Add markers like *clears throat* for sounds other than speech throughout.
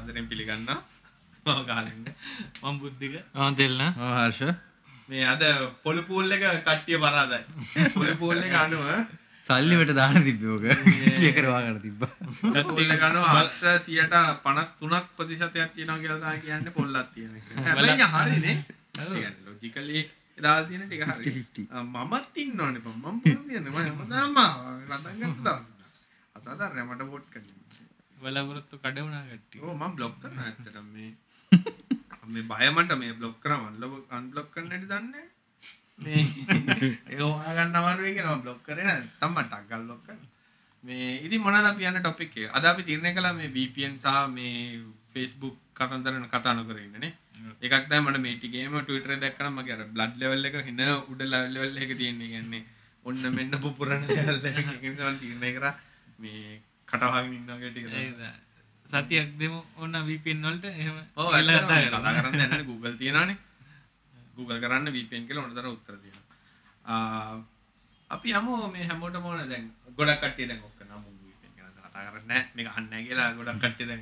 සාදරයෙන් පිළිගන්නවා මම කාලෙන්න මම බුද්ධික ආ තෙල්න හර්ෂ මේ අද පොළු පූල් එක කට්ටිය පරාදයි *laughs* පොළු පූල් එක අනුව සල්ලිවට දාන තිබ්බෝක *laughs* කියකරවාගන්න තිබ්බ පොල්ල ගනවා අර්ශ සියට පනස් තුනක් ප්‍රතිශතයක් තියෙනවා කියලා කියන්නේ පොල්ලක් තියෙන එක. හැබැයි හරිනේ. කියන්නේ ලොජිකලි දාලා තියෙන ටික හරි. 50-50. ආ, මමත් ඉන්නවනේ බං. මම තියන්නේ මම හැමදාම ලඩන් ගත්ත දවස්. අසාධාරණයි මට වෝට් කරන්න. බලාපොරොත්තු කඩවුණා කට්ටිය ඕ මම බ්ලොක් කරනවා ඇත්තටම මේ *laughs* මේ බය මට මේ බ්ලොක් කරා මම අන්බ්ලොක් කරන්න හැටි දන්නේ. මේ *laughs* ඒක හොයාගන්න අමාරු වෙයි කියලා බ්ලොක් කරේ නැත්නම් මට ටග්ගල් බ්ලොක් කරනවා. මේ ඉතින් මොනවද අපි යන ටොපික් එක? අද අපි තීරණය කළා මේ VPN සහ මේ Facebook කතන්දර කතා නොකර ඉන්නනේ. එකක් තමයි මට මේ ටිකේම Twitter එකේ දැක්කම මගේ අර blood level එක හින උඩ level එක තියෙන. කියන්නේ ඔන්න මෙන්න පුපුරන level එක නිසා මම තීරණය කරා මේ ටික තමයි. සතියක් දෙම ඔන්න වීපෙන් වලට එහෙම කතා. කරන්න දැනන්නේ Google තියෙනවානේ. Google කරන්න VPN කියලා ඕන තරම් උත්තර තියෙනවා. අපි යමු මේ හැමෝටම ඕන දැන් ගොඩක් කට්ටිය දැන් ඔක් කරනවා මම VPN ගැන කතා කරන්නේ නැහැ. මේක අහන්නේ නැහැ කියලා ගොඩක් කට්ටිය දැන්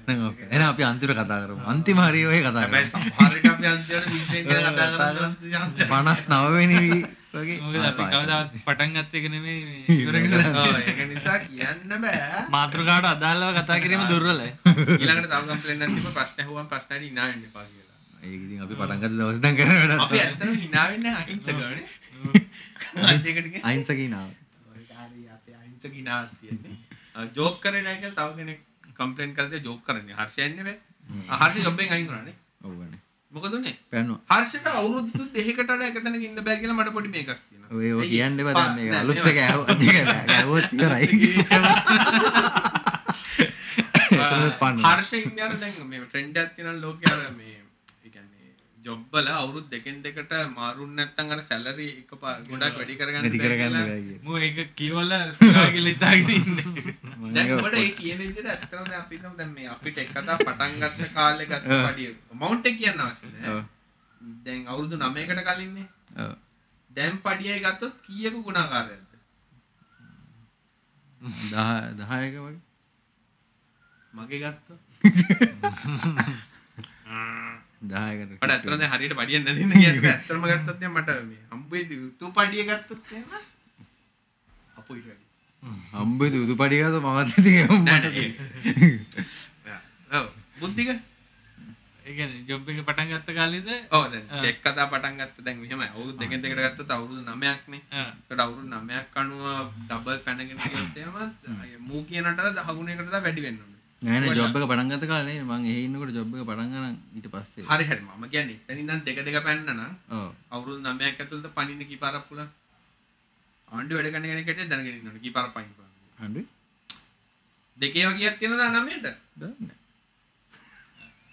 එන අපි අන්තිර කතා කරමු අන්තිම හරි ඔය කතා හැබැයි කරමු. සමහර එක අපි අන්තිමට VPN ගැන කතා කරන්නේ පනස් නවවෙනි වගේ මොකද අපි කවදාවත් පටන් ගත්ත එක නෙමෙයි මේ *laughs* නිසා කියන්න බෑ. මාතෘකාවට අදාළව කතා *laughs* කිරීම දුර්වලයි ඊළඟට තව කම්ප්ලේන්ට් එකක් තිබ්බ ප්‍රශ්න ඇහුවම් ප්‍රශ්නට hina වෙන්න එපා කියලා. ඒක ඉතින් අපි පටන් ගත්ත දවස් දැන් කරන වැඩක් අපි ඇත්තටම hina වෙන්නේ අහිංසකවනේ. අහිංසකට කිය අයින්සකී නාව හරි අපේ අහිංසක hinaවක් තියෙන්නේ. ජෝක් කරේ නැහැ කියලා තව කෙනෙක් කම්ප්ලේන්ට් කරලා ජෝක් කරන්නේ. හර්ෂ යන්නේ බෑ. හර්ෂ ජොබ් එකෙන් අයින් වුණානේ. මොකද උනේ? පැන්නවා හර්ෂට අවුරුදු දෙකකට වඩා එක තැනක ඉන්න බෑ කියලා මට පොඩි මේකක් තියෙනවා. ඔය ඔය? කියන්න එපා දැන් මේක අලුත්. එක ඇහුවත් ඇහුවත් ඉවරයි *laughs* හර්ෂ ඉන්නේ අර දැන් මේ ට්‍රෙන්ඩ් එකක් තියෙනවා ලෝකේ අර මේ ඒ කියන්නේ ජොබ් වල අවුරුදු දෙකෙන් දෙකට මාරුන් නැත්තම් අර සැලරි එක පා- ගොඩක් වැඩි කරගන්න වැඩි බෑ කරගන්න. මෝ ඒක කියවලා සිරා කියලා හිතාගෙන ඉන්නේ දැන් ඔබට ඒ කියන විදිහට ඇත්තටම දැන් අපි හිතමු දැන් මේ අපිට එක කතා පටන් ගත්ත කාලේ ගත්ත. පඩිය මවුන්ට් එක කියන්න අවශ්‍ය නැහැ. දැන් අවුරුදු 9කට කලින්නේ. ඔව්. දැන් පඩියයි ගත්තොත් කීයක ගුණාකාරයක්ද? දහ- දහයක වගේ මගේ ගත්තොත්. *laughs* දහයකට මට ඇත්තටම දැන් හරියට පඩියක් නැති ඉන්න කියන්නේ ඇත්තටම ගත්තොත් දැන් මට මේ හම්බෙයි තු පඩිය ගත්තොත් එහෙම අපෝ ඊට වැඩි. හම්බෙද උදු පඩිගත මමත් ඉතින් මට. *laughs* ඔව්. බුද්ධික? ඒ කියන්නේ ජොබ් එක පටන් ගත්ත කාලෙද? ඔව් දැන් ටෙක් කතා පටන් ගත්ත. දැන් මෙහෙමයි අවුරුදු දෙකෙන් දෙකට ගත්තොත් අවුරුදු 9ක් නේ. ඒකට අවුරුදු 9ක් අනුව ඩබල් පැනගෙන ගියොත් එහෙම මූ කියනට දහ ගුණයකට වඩා වැඩි වෙන්න ඕනේ නෑන ජොබ් එක පටන් ගත කාලේ මං එහෙ ඉන්නකොට ජොබ් එක පටන් ගන්න ඊට පස්සේ. හරි හරි. මම කියන්නේ එතනින් ඉඳන් දෙක දෙක පැන්න නම් ඔව්. අවුරුදු 9ක් ඇතුළත පණින්න කීපාරක් පුළුවන්? ආණ්ඩු වැඩ කරන කෙනෙක් හැටියට දැනගෙන ඉන්න ඕනේ. කීපාරක් පයින් පුළුවන්. අඩු දෙකේ වගේක් තියෙනවද 9ට දන්න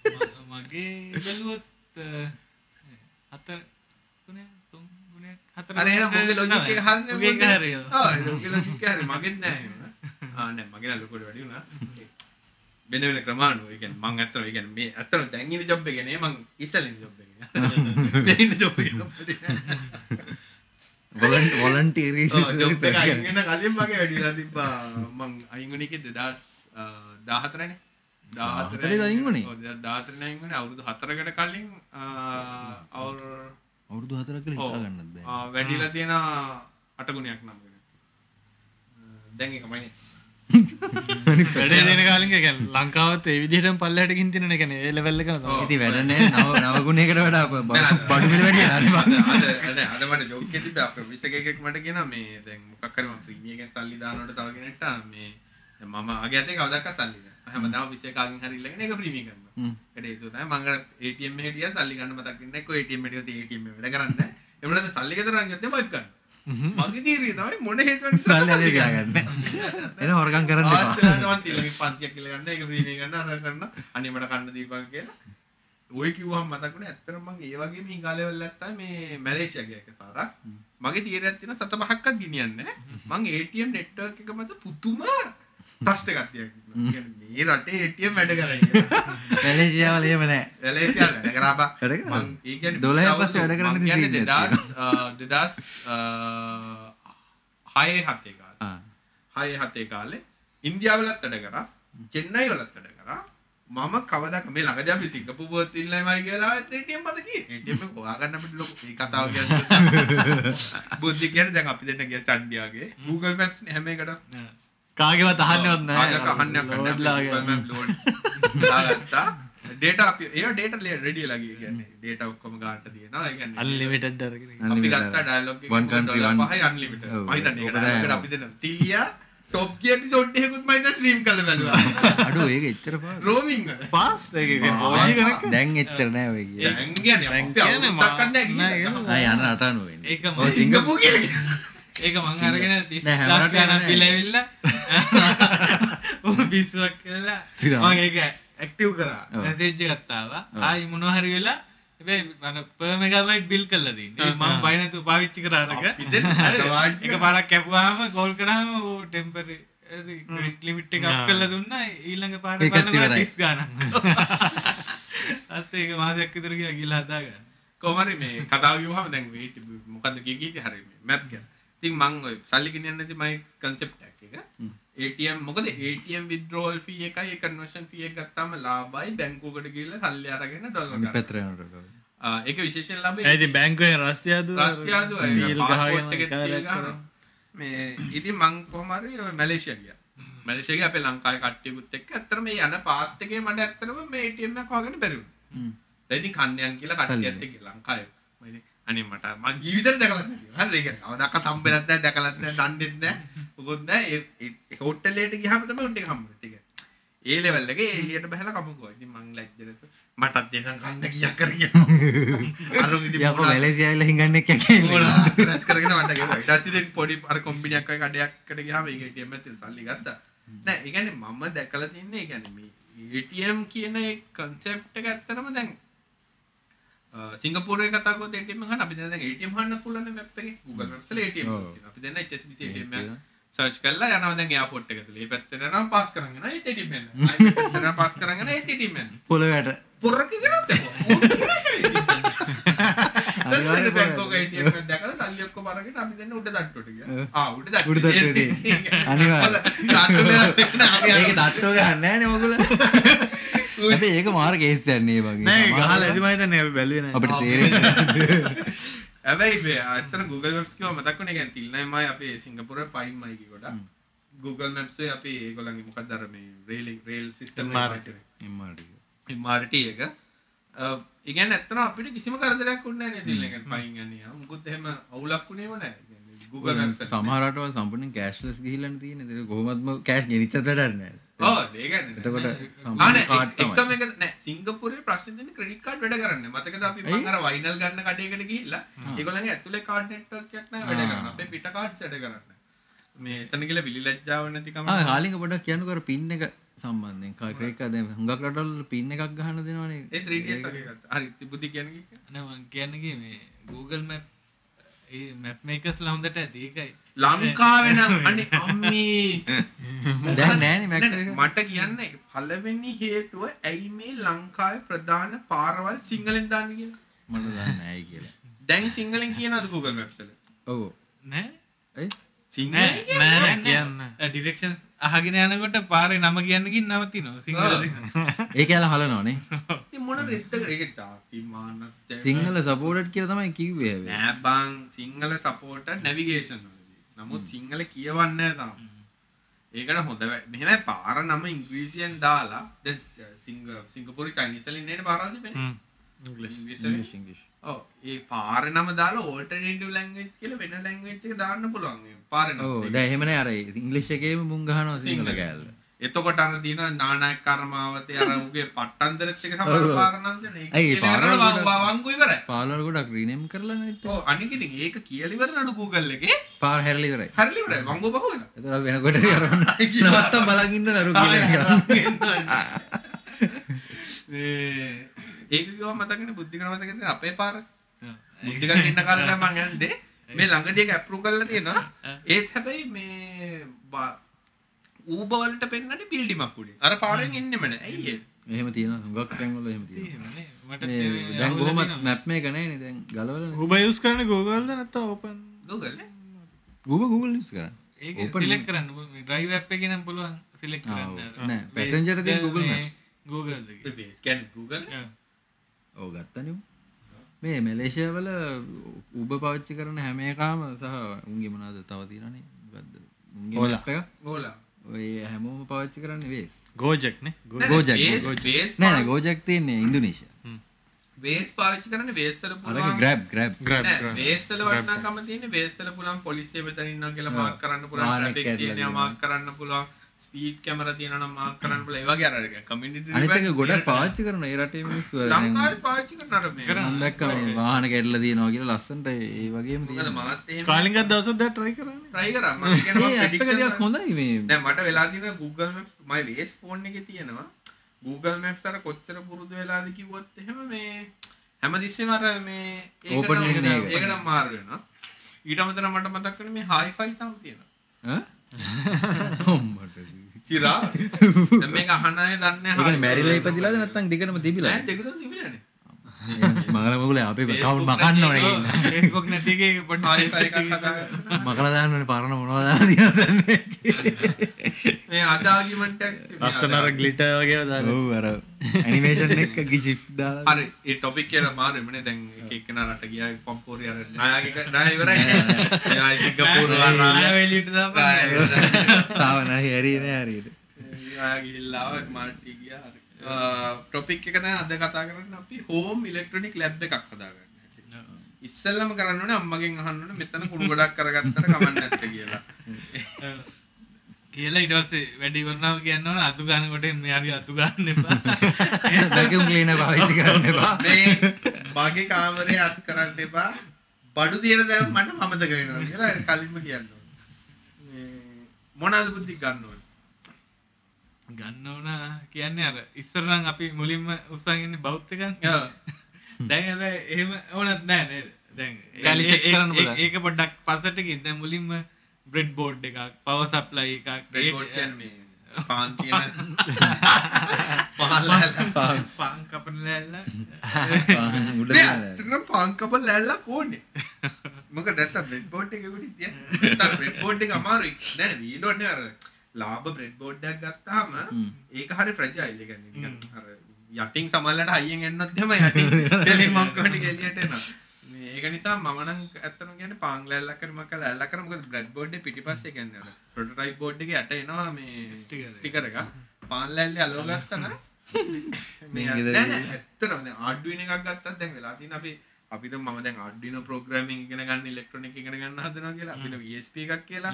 ම- මගේ බැලුවොත් අ, හතර ගුණයක් තුන් ගුණයක් හතර අර එහෙනම් මොකද ලොජික් එක හරිනේ මගේ එක හරි ඔව්. ඔව් ඒක ලොජික් එක හරි මගෙත් නෑ එහෙම. ආ නෑ මගේ නම් ලොකුට වැඩි වුණා වෙන වෙන ක්‍රමාණු ඒ කියන්නේ මං ඇත්තටම ඒ කියන්නේ මේ ඇත්තටම දැන් ඉන්න ජොබ් එකේ නේ මං ඉස්සෙල්ලා ඉන්න ජොබ් එකේ. *laughs* මේ ඉන්න ජොබ් එකේ වොලන්ට වොලන්ටීරී ඔව් ජොබ් එක අයින් වෙන කලින් මගේ වැඩිලා තිබ්බා. මං අයින් වුණේ කේ 2014 නේ 14 අයින් වුණේ? ඔව් 2014 නේ අයින් වුණේ. අවුරුදු 4කට කලින් අවුල් අවුරුදු හතර කළ හිතා ගන්නත් බෑ වැඩිලා තියෙන අට ගුණයක් නම්. දැන් එක මයිනස්. වැඩේ කාලින් ලංකාවත් ඒ විදිහටම පල්ලෙහාට ගින් තියෙන එක නේ ඒ ලෙවල් එක තමයි. ඉති වැඩනෑ නව නවගුණයකට වඩා බඩු මිල වැඩිය අද නෑ අද අද මට කියනවා මේ දැන් මොකක් හරි මම ප්‍රීමියම් එකෙන් සල්ලි දානකොට තව කෙනෙක්ට මේ මම අගේ අතේ කවදාවත් සල්ලි නෑ. හැමදාම ඔෆිස් එකේ කාගෙන් හරි ඉල්ලගෙන ඒක ප්‍රීමියම් කරනවා. හ්ම්. ඊට ඒක තමයි මම අර ATM එකට ගියා සල්ලි ගන්න මතක් වෙන්නේ නැහැ. කො එක වැඩ කරන්නේ නැහැ. ඒ වුණාද සල්ලි ගෙදර නම් ගත්තේ වයිෆ් ගන්න. මගේ තීරිය තමයි මොන හේතුවක් නිසා සල්ලි ගන්න. එන හොරකම් කරන්න එපා. ආස්තලට තිලගේ පන්තියක් කියල ගන්න. එක ප්‍රීමී ගන්න අර කරන්න අනිමට කන්න දීපන් කියලා. ඔය කිව්වහම මතක් වුණේ ඇත්තටම මම ඒ වගේ මේ කාලෙවල නැත්තම් මේ මැලේසියා ගිය එක පාරක්. මගේ තීරයක් තියෙන සත පහක්වත් ගෙනියන්නේ නැහැ. මං ATM නෙට්වර්ක් එක මත පුදුම තියනවා කියන්නේ මේ රටේ ATM වැඩ කරයි කියලා. මැලේසියාවල එහෙම නෑ. මැලේසියා වැඩ කරා කරා? මං ඒ කියන්නේ 12 පස්සේ වැඩ කරන්න තියෙන්නේ දෙදාස් හයේ හතේ කාලේ. ආ. හය හතේ කාලේ ඉන්දියාවලත් වැඩ කරා චෙන්නයි වලත් වැඩ කරා. මම කවදක් මේ ළඟදී අපි සිංගප්පූරු පොත් ඉල්ලමයි කියලා ATM මත ATM එක හොයාගන්න අපිට ලොකු මේ කතාව කියන්නේ. *laughs* බුද්ධි කියන්නේ දැන් අපි දෙන්න ගියා චණ්ඩියාගේ Google Maps නේ හැම එකටම Maps load දාගත්තා ඩේටා අපි ඒ ඩේටා රෙඩි ලගිය කියන්නේ ඩේටා ඔක්කොම ඒ කියන්නේ අන්ලිමිටඩ් අරගෙන. අපි දැන්- තිලියා ටොප් එකකුත් මම දැන් ස්ට්‍රීම් කරලා බැලුවා. *laughs* අඩු ඒක එච්චර රෝමිං පාස් දැන් එච්චර නෑ ඔය කිය දැන් කියන්නේ දැන් ඒක මං අරගෙන තිස් නෑ, හැම දස් රටේම ගණන් නෑ. පිලැවිල්ල *laughs* කියලා සිරා. මං ඒක ඇක්ටිව් කරා. මැසේජ් ගත්තාවා. ආයි මොනහරි වෙලා හැබැයි මම per megabyte bill කරලා තින්නේ මම බය නැතුව පාවිච්චි දෙන්න වාංචි එක පාරක් කැපුවාම ගෝල් කරාම ඕ ටෙම්පරරි ක්‍රෙඩිට් ලිමිට් එක අප්. කරලා දුන්නා ඊළඟ පාර බලනකොට ඉවරයි. 30 ගණන් *laughs* අත් ඒක මාසයක් විතර ගියා ගිහලා හදාගන්න කොහමරි මේ කතාව කිව්වම දැන් වේට් මොකද්ද කිය කී හරි මේ මැප් ගැන. ඉතින් මං සල්ලි ගෙනියන්න නැති මයි කන්සෙප්ට් එකක් එක. ATM මොකද ATM withdrawal fee එකයි ඒ conversion fee එක ගත්තාම ලාභයි බැංකුවකට ගිහලා සල්ලි අරගෙන ඩොලර් ගන්න. පැත්තට යනකොට. ආ, ඒක විශේෂයෙන් ලාභයි. ඇති බැංකුවෙන් රස්තියාදු රස්තියාදු එක මේ ඉතින් මං කොහොම හරි ඔය මැලේසියා ගියා. මැලේසියා ගියා අපේ ලංකාවේ කට්ටියකුත් එක්ක ඇත්තට මේ යන පාත් එකේ මට ඇත්තටම මේ ATM එකක් හොයාගන්න බැරි වුණා. හ්ම්. දැන් ඉතින් කන්නයන් කියලා කට්ටියත් එක්ක ලංකාවේ මම ඉතින් අනේ මට මං ජීවිතේට දැකලා නැහැ. හරිද? ඒ කියන්නේ කවදාකවත් හම්බෙලත් නැහැ, දැකලත් නැහැ, දන්නෙත් නැහැ. මොකොත් නැහැ. ඒ හෝටලෙට ගියාම තමයි උන් ටික හම්බෙන්නේ. ඒ කියන්නේ ඒ ලෙවල් එකේ එළියට බහලා කමුකෝ. ඉතින් මං ලැජ්ජ නැතු. මටත් දෙන්නම් කන්න කීයක් කරගෙන. අරුන් ඉතින් යකෝ මැලේසියා ඇවිල්ලා හිඟන්නේ කැකේ. රැස් කරගෙන මට ගෙවුවා. ඊට පස්සේ ඉතින් පොඩි අර කොම්බිනියක් වගේ කඩයක්කට ගියාම ඒක ATM එකෙන් සල්ලි ගත්තා. නෑ ඒ කියන්නේ මම දැකලා තින්නේ ඒ කියන්නේ මේ ATM කියන ඒ concept එක ඇත්තටම දැන් සිංගප්පූරුවේ කතා කරොත් ATM ගන්න අපි ATM ගන්න පුළුවන් map එකේ Google ඔව්. තියෙනවා. අපි දැන් HSBC ATM එක සර්ච් කරලා යනවා දැන් එයාපෝට් එක තුල. මේ පැත්තට යනවා පාස් කරන් යනවා ඒත් ATM එන්න. ආයෙත් පැත්තට යනවා පාස් කරන් යනවා ඒත් ATM එන්න. පොළොවට. පොරක කරත් අනිවාර්යෙන් බැංකුවක ATM එක දැකලා සල්ලි ඔක්කොම අරගෙන අපි දෙන්න උඩ. ආ උඩ. උඩ. ඒක තට්ටුව ගන්න නෑනේ *laughs* හැබැයි ඒක මාර කේස් යන්නේ වගේ. ගහල ඇතිමයිතන බැලුවෙන අපිට තේරෙන්නේ *laughs* හැබැයි මේ අතන Google Maps කිව්ව මතක් වුණේ කියන්නේ තිල්නයිමයි අපේ සිංගප්පූරුවේ පයින්මයි කි කොට. Google එකේ අපි ඒගොල්ලන්ගේ මොකක්ද අර මේ rail rail system. MRT. MRT එක. අ, ඒ කියන්නේ ඇත්තටම අපිට කිසිම කරදරයක් වුණේ නැහැ නේද? ඉතින් පයින් යන්නේ. මුකුත් එහෙම අවුලක් වුණේම නැහැ. ඒ කියන්නේ Google Maps එක. සමහර රටවල් සම්පූර්ණයෙන් කෑෂ්ලස් ගිහිල්ලානේ තියෙන්නේ. ඒක කොහොමත්ම කෑෂ් ගෙනිච්චත් වැඩක් නෑ. ඔව් ඒ කියන්නේ. එතකොට ආ සම්පූර්ණ නෑ කාඩ් එක- එකම තමයි. එක නෑ සිංගප්පූරුවේ ප්‍රශ්නේ ක්‍රෙඩිට් කාඩ් වැඩ කරන්නේ. මතකද අපි? අර වයිනල් ගන්න කඩේකට ගිහිල්ලා ඒගොල්ලන්ගේ ඇතුලේ කාඩ් නෙට්වර්ක් එකක් නැහැ වැඩ. කරන්නේ. අපේ පිට කාඩ්ස් වැඩ කරන්නේ. මේ එතන ගිහලා විලි ලැජ්ජාව නැතිකම. ආ කාලික පොඩක් කියන්නකෝ අර පින් එක සම්බන්ධයෙන්. ක්‍රෙඩිට් කාඩ් දැන් හුඟක් රටවල් පින් එකක් ගහන්න දෙනවනේ. ඒ 3DS වගේ ගත්තා. හරි බුද්ධි කියන්නේ. නෑ මං කියන්නේ මේ Google Map ඒ මැප් මේකස් හොඳට ඇති ඒකයි ලංකාවේ නම් *laughs* අනේ අම්මේ දැන් නෑනේ මැක් නෑ, එක. මට කියන්න පළවෙනි හේතුව ඇයි මේ ලංකාවේ ප්‍රධාන පාරවල් සිංහලෙන් දාන්න කියලා. මට දන්නේ නෑයි කියලා. දැන් සිංහලෙන් කියනවද Google Maps වල? ඔව්. නෑ නෑ කියන්න ඩිරෙක්ෂන් අහගෙන යනකොට පාරේ නම කියන්නකින් නවතිනවා සිංහල *laughs* ඒක යාලා හලනවනේ. ඉතින් මොන රෙද්දකට ඒක තාති මානත් සිංහල සපෝර්ටඩ් කියලා තමයි කිව්වේ. නෑ බං සිංහල සපෝටර් නැවිගේෂන් වලදී. නමුත් සිංහල කියවන්නේ නැහැ තාම. ඒකට හොඳ මෙහෙම පාර නම ඉංග්‍රීසියෙන් දාලා දැන් සිංග සිංගප්පූරු චයිනීස් වලින් නේද පාරවල් තිබෙන්නේ? ඉංග්‍රීසි. ඉංග්‍රීසි ඒ පාර නම දාලා ඕල්ටර්නේටිව් ලැන්ග්වේජ් කියලා වෙන ලැන්ග්වේජ් එක දාන්න පුළුවන්. ඒ පාර නම. ඔව් දැන් එහෙම නෑ අර ඉංග්‍රීසි එකේම මුං ගහනවා සිංහල. කෑල්ල. එතකොට අර දින නානායක කර්මාවතේ අර උගේ පට්ටන්දරෙත් එක සමහර ඔව්. පාර නම් දෙන ඒක වංගු ඉවරයි. පාලවල ගොඩක් රීනේම් කරලා නැත්. ඔව් අනික ඉතින් ඒක කියලා ඉවර නඩු Google එකේ පාර හැරලා ඉවරයි. හරිලි ඉවරයි වංගු බහුව වෙලා. එතකොට වෙනකොට කරන්න. නවත්තම් බලන් ඉන්න නරු කියලා. මේ ඒක ගියා මතකනේ බුද්ධික මතකද අපේ පාර. බුද්ධික ඉන්න කාලේ නම් මං යන්නේ. මේ ළඟදී එක අප්‍රූව් කරලා තියෙනවා. ඒත් හැබැයි මේ ඌබ වලට පෙන්නන්නේ බිල්ඩිමක් උඩින් අර පාරෙන් එන්නෙම නෑ. ඇයි එහෙම තියෙනවා. හුඟක් තැන්වල එහෙම තියෙනවා. මට දැන් කොහොමත් මැප් මේක නැහැනේ දැන් ගලවලා උබ යස් කරන ගෝගල්ද නැත්ත ඕපන් Google නේ? Google Google use කරා. ඒක Open සිලෙක්ට් කරන්න. ඩ්‍රයිව් ඇප් එකේ නම් පුළුවන් සිලෙක්ට් කරන්න. නෑ, passenger තියෙන Google Maps. Google Google ඕ ගත්තනම මේ මෙලේෂය වල උබ පවිච්චි කරන හැම එකාම සහ උන්ගේ මනාද තව තිරනේ ගද උන්ගේ ඕලා. ඕලා ඔය හැමෝම පවිච්චි කරන්න වේස් ගෝජක්න ගෝජක් නෑ ගෝජක් තියන්නේ ඉන්දුනේශ බේස් පාවිච්චි කරන පුළුවන්. ග්‍රබ් ග්‍රබ් ග්‍රබ් වේස්සල වටනාකම තියෙන වේස්සල පුළන් පොලිසිය මෙතනින්න කියලා මාක් කරන්න තියෙනවා. මාක් කරන්න පුළුවන් ස්පීඩ් කැමරා තියෙනවා නම් මාක් කරන්න පුළුවන් ඒ වගේ අර කමියුනිටි අනිතක ගොඩක් පාච්චි කරන ඒ රටේ මිනිස්සු දැන් ලංකාවේ පාවිච්චි කරන අර මේ මම දැක්ක මේ වාහන කැඩලා තියෙනවා කියලා ලස්සනට ඒ වගේම තියෙනවා. මාත් එහෙම කාලිගත් දවසත් දැ ට්‍රයි කරන්න try කරා. මම කියනවා prediction ටිකක් හොඳයි මේ. දැන් මට වෙලා තියෙන Google Maps my Waze phone එකේ තියෙනවා. Google Maps අර කොච්චර පුරුදු වෙලාද කිව්වොත් එහෙම මේ හැමතිස්සෙම අර මේ ඒකට එක. ඒකට මාරු වෙනවා. ඊට අමතරව මට මතක් වෙන මේ hi-fi තම තියෙනවා. ඈ *laughs* සිරා මේක අහන්න දන්නේ කියන්නේ මැරිලා ඉපදිලාද නැත්නම් දිගටම තිබිලා නෑ දෙකටම තිබිලානේ *laughs* මගල මගුල අපේ කවුන්ට් Facebook මකන්න ඕනේ *laughs* නැති කියලා ෆස්බුක් නැතිගේ පොඩ් hi-fi එකක් හදාගන්න. මකලා දාන්න ඕනේ පරණ මොනවද දන්නේ මේ අද ආගිමන්ට් එකක් තිබුණා. ලස්සනර ගලිට වගේ අර ඇනිමේෂන් එක හරි ඒ ටොපික් කියලා මාරු වෙන්නේ දැන් එක එක්කෙනා රට ගියා පම්පෝරි අර නායක නාය ඉවරයි. නේ නාය සිංගප්පූරු ආවා වෙලිට නාය ඉවරයි. තාව නැහැ හරි නෑ හරියට. ආවා මාල්ටි ගියා හරි ටොපික් එක දැන් අද කතා කරන්න අපි හෝම් ඉලෙක්ට්‍රොනික් ලැබ් එකක් හදාගන්න ඉස්සෙල්ලම කරන්න ඕනේ අම්මගෙන් අහන්න ඕනේ මෙතන කුණු ගොඩක් කරගත්තට කමක් නැද්ද කියලා. කියලා ඉටවස්සේ වැඩි වරනාව කියන්න ඕන අතු ගන්න කොට මෙයාරි අතු ගන්න එපා. *laughs* වැකියුම් ක්ලීනර් පාවිච්චි කරන්න එපා. මේ මගේ කාමරේ අත් කරන්න එපා. බඩු තියෙන දැන් මට අමතක වෙනවා කියලා කලින්ම කියන්න ඕනේ. මේ මොනවාද බුද්ධි ගන්න ඕනේ ගන්න ඕන කියන්නේ අර ඉස්සරනම් අපි මුලින්ම උත්සාහගෙන බෞද්ධකන් ඔව්. *laughs* දැන් හැබැයි එහෙම ඕනත් නෑ නේද දැන්. ඒක පොඩ්ඩක් පස්සට ගිහින් දැන් මුලින්ම බ්‍රෙඩ් බෝඩ් එකක් පවර් සප්ලයි එකක් රෙඩ් බෝඩ් කියන්නේ මේ පාන් *laughs* තියෙන පාන් ලෑල්ල. පාන් කපන ලෑල්ල උඩ නෑ, තියෙන ඇත්තටම පාන් කපල් ලෑල්ලක් ඕනේ. මොකද නැත්තම් බ්‍රෙඩ් බෝඩ් එකකුත් තියන්න. *laughs* නැත්තම් බ්‍රෙඩ් බෝඩ් එක අමාරුයි. නෑ නෑ වීලෝඩ් නේ අර ලාභ බ්‍රෙඩ් බෝඩ් එකක් ගත්තාම. ඒක හරි නිකන් අර යටින් සමහරලාට හයියෙන් එන්නත් එහෙම යටින් *laughs* දෙලින් මංකවට එළියට එනවා. මේ ඒක නිසා මම නම් ඇත්තටම කියන්නේ පාන් ලෑල්ලක් කරම කළා ලෑල්ලක් කරා මොකද බ්‍රෙඩ් බෝඩ් එකේ පිටිපස්සේ කියන්නේ අර ප්‍රොටෝටයිප් බෝඩ් එකේ යට එනවා මේ Sticker එක. ස්ටිකර් එක. පාන් ලෑල්ලේ අලව ගත්තා නම් *laughs* මේ මේක නෑ නෑ ඇත්තටම දැන් ආඩ්වින එකක් ගත්තත් දැන් වෙලා තියෙන අපි අපිට මම දැන් ආඩ්විනෝ ප්‍රෝග්‍රෑමින් ඉගෙන ගන්න ඉලෙක්ට්‍රොනික ඉගෙන ගන්න හදනවා කියලා අපිට ESP එකක් කියලා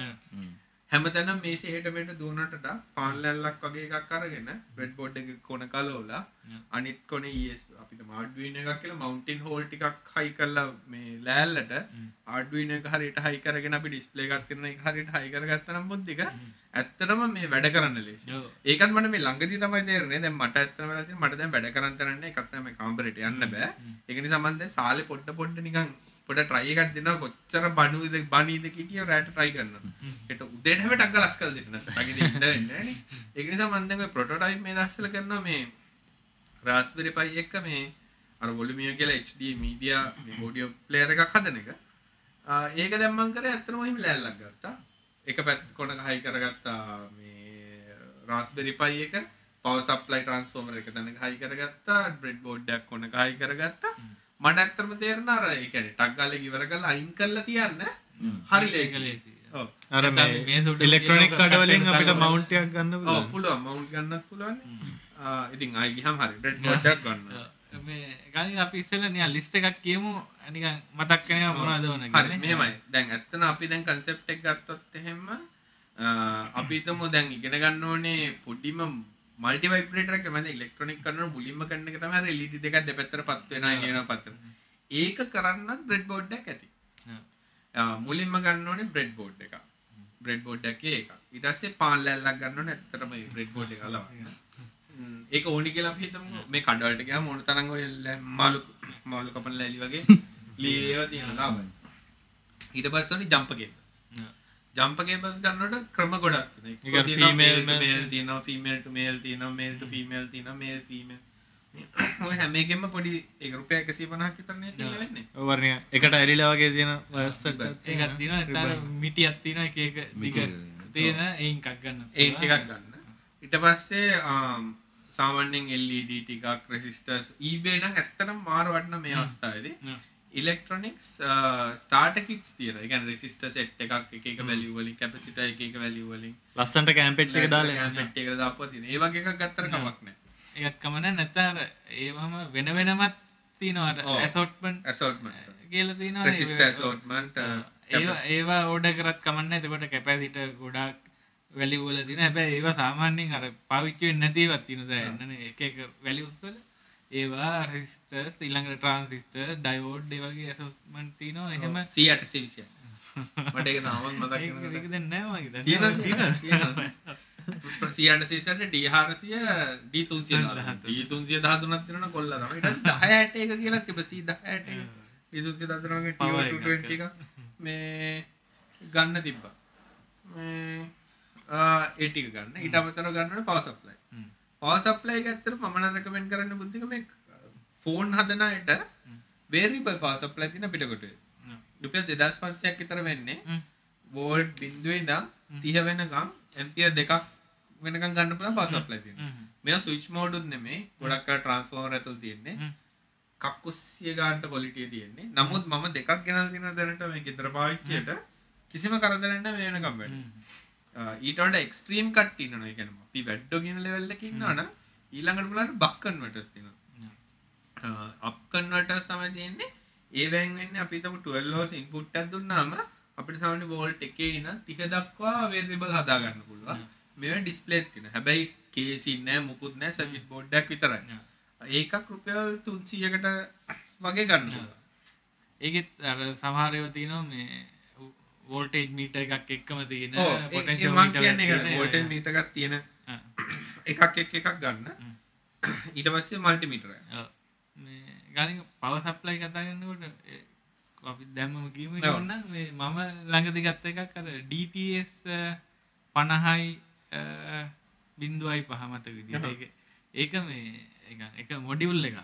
හැමතැනම මේසේ හෙට මෙට දුවනට පාන් ලෑල්ලක් වගේ එකක් අරගෙන බ්‍රෙඩ් බෝඩ් එක කොන කලවලා අනිත් කොනේ ESP අපිට ආඩ්වින එකක් කියලා මවුන්ටින් හෝල් ටිකක් හයි කරලා මේ ලෑල්ලට ආඩ්වින එක හරියට හයි කරගෙන අපි ඩිස්ප්ලේ එකක් කරන එක හරියට හයි කරගත්තා නම් බුද්ධික ඇත්තටම මේ වැඩ කරන්න ලේසි ඒකත් මට මේ ළඟදී තමයි තේරෙන්නේ. දැන් මට ඇත්තම වෙලා තියෙන්නේ මට දැන් වැඩ කරන් තරන්නේ එකක් තමයි මේ කාමරේට යන්න බෑ. ඒක නිසා මම දැන් සාලේ පොඩ පොඩ නිකන් පොඩ try එකක් දෙනවා කොච්චර බණුද බණීද කිය රැට try කරනවා. ඒට උදේට හැම ටක් ගාලා ස්කල් දෙන්න නැත්නම් ඉන්න වෙන්නේ නෑනේ ඒක නිසා මම දැන් ඔය ප්‍රොටෝටයිප් මේ දස්සල කරනවා මේ Raspberry Pi එක මේ අර Volumia කියලා HD media මේ audio player එකක් හදන එක. ඒක දැන් මම කරේ ඇත්තටම එහෙම ලෑල්ලක් ගත්තා. එක පැත්ත කොනක හයි කරගත්තා මේ Raspberry Pi එක. Power supply transformer එක තැනක හයි කරගත්තා. Breadboard එකක් කොනක හයි කරගත්තා මට ඇත්තටම තේරෙනවා අර ඒ කියන්නේ ටක් ගාලා ඉවර කරලා අයින් කරලා තියන්න හරි ලේසි. ඔව්. අර මේ ඉලෙක්ට්‍රොනික් කඩවලින් අපිට මවුන්ටයක් ගන්න ඔව් පුළුවන්. පුළුවන් මවුන්ට් ගන්නත් පුළුවන්. ඉතින් ආයි ගියම් හරි. breadboard එකක් ගන්න මේ ගනි අපි ඉස්සෙල්ලා නිකන් ලිස්ට් එකක් කියමු. නිකන් මතක් වෙනවා මොනවද ඕන හරි කියලා මෙහෙමයි. දැන් ඇත්තන අපි දැන් කන්සෙප්ට් එක ගත්තොත් එහෙම අ, අපි හිතමු දැන් ඉගෙන ගන්න ඕනේ පොඩිම මල්ටි වයිබ්‍රේටර් එක මම ඉලෙක්ට්‍රොනික කරන මුලින්ම කරන එක තමයි අර LED දෙකක් දෙපැත්තට පත් වෙනවා කියනවා පතර. ඒක කරන්නත් බ්‍රෙඩ් බෝඩ් එකක් ඇති. මුලින්ම ගන්න ඕනේ බ්‍රෙඩ් බෝඩ් එක. බ්‍රෙඩ් බෝඩ් එකේ එක. ඊට පස්සේ පාන් ලෑල්ලක් ගන්න ඕනේ ඇත්තටම මේ බ්‍රෙඩ් බෝඩ් එක අලවන්න. ඒක ඕනි කියලා අපි හිතමු මේ කඩවලට ගියාම ඕන තරම් ඔය ලෑ- මාළු මාළු කපන ලෑලි වගේ *laughs* ලීේව තියෙනවා ලාභයි. ඊට පස්සේ ඕනි ජම්ප් කේබල්. ජම්ප කේබල්ස් ගන්නට ක්‍රම ගොඩක්. මේල් තියනවා ෆීමේල් ටු මේල් තියනවා මේල් ටු ෆීමේල් තියනවා මේල් ෆීමේල් ඔය හැම එකෙම පොඩි ඒක රුපියල් 150ක් විතරනේ තියෙන්නේ වෙන්නේ. ඔව් වර්ණය එකට ඇලිලා වගේ තියෙන තියෙනවා. නැත්නම් මිටියක් තියෙනවා. එක එක දිග තියෙන ඒන් එකක් ගන්න ඒන් ටිකක් ගන්න. ඊට පස්සේ සාමන්‍යෙන් LED ටිකක් රෙසිස්ටර්ස් ඊබේ නම් ඇත්තටම මාර වටන මේ අවස්ථාවේදී. ඉලෙක්ට්‍රොනික්ස් ස්ටාර්ට කික්ස් තියෙන එකන් රෙසිස්ට සෙට් එකක් එක වැලිවලින් කැපසිට එක වැලිවලින් ලස්සන්ට කෑම්පෙට් එක දාලා පෙට් එක දාප තින ඒ වගේ එකක් ගත්තර කමක් නෑ ඒත් කමන නැතර ඒවම වෙන වෙනමත් තියනවට ඔව්. ඇසොට්මන් ඇසෝට්ම කියල තින සෝට්මන්ට ඒවා ඕඩ කරත් කමන්න එතකොට කැපැසිට ගොඩක් වැලිවල තින හැබැ ඒවා සාමාන්‍යෙන් අර පවිච්චුවෙන් නැතිවත් තිනද එන්නන එක වැලිඋස්වල ඒවා රෙස්ටර්ස් ඉළඟට ට්‍රන්සිස්ට ඩයිවෝඩ් වගේ ඇසෝස්මන් තිනවා එහෙම සීයට සිවිසිය මට එක නාවන් මතක් දෙන්න නෑමගේ ප්‍රසියන්ට සීසට ඩිහාරසිය ඩීතුන්සිය ඩීතුන්සිය දහතුනත් තිරන කොල්ල දහයට එක කියලා තිබ සී දහයට ඉදුන්සිය දතරගේ මේ ගන්න තිබ්බ. ඒටික ගන්න. ඉට අමතර ගන්නට පවසප්ලයි පවසප්ලයි ඇත්තර මන රකමෙන් කරන්න බුද්ධික මේ ෆෝන් හදනයට වේරිබල් පවසප්ලයි තින පිටකොට රුපියල් දෙදස් පන්සයක් ඉතර වෙන්නේ. වෝල්ට් බින්දුවේ දම් තිහ වෙනකම් එම්පිය දෙකක් වෙනකම් ගන්න පුළන් පසප්ලයි තින මෙ සුච් මෝඩුත් නෙමේ ගොඩක් ට්‍රන්ස්ෆෝර්ම ඇතුල් තියෙන්නේ. කක්කුස්සිය ගාන්ට කොලිටිය තියෙන්නේ. නමුත් මම දෙකක් ගෙනල් තින දැනට මේ ගෙතර පාවිච්චයට කිසිම කරදරන්න වෙනකම්බට ඊටට එක්ස්ට්‍රීම් කට්ටින එකන අපි වැඩ්ඩෝ ගෙන ලෙවල්ලකින්නන ඊළඟට පුලට බක්කන් වටස් තින අපකන්වටස් තමයි තියෙන්නේ. ඒවැන්වෙන්න අපිතම ටල්ලෝස් ඉන්පුට් ඇදුන්නාම අපිට සමනි බෝල්ට් එකේ ඉන්න තිහ දක්වා වේදිබල් හදාගන්න පුළුවන්. මෙ ඩිස්පලේත් තින හැබැයි කේසින්නෑ මුකුත් නෑ සවිත් බෝඩ්ඩක් විතරයි. ඒකක් රුපියල් තුන්සීයකට වගේ ගන්න අර සමහරයව තියනවා මේ වෝල්ටේජ් මීට එකක් එක්කම තියෙන ෝට මීටගත් තියෙන එකක්. එක් එකක් ගන්න. ඊට පස්සේ මල්ටිමිටර ගනි පව සප්ලයි කතාගන්නකොට අපි දැම්මම කීම ඔන්න මේ මම ළඟදි ගත්ත එකක් අර DPS පණහයි බින්දුවයි පහමත එක ඒක මේ එක- මොඩිවුල් එක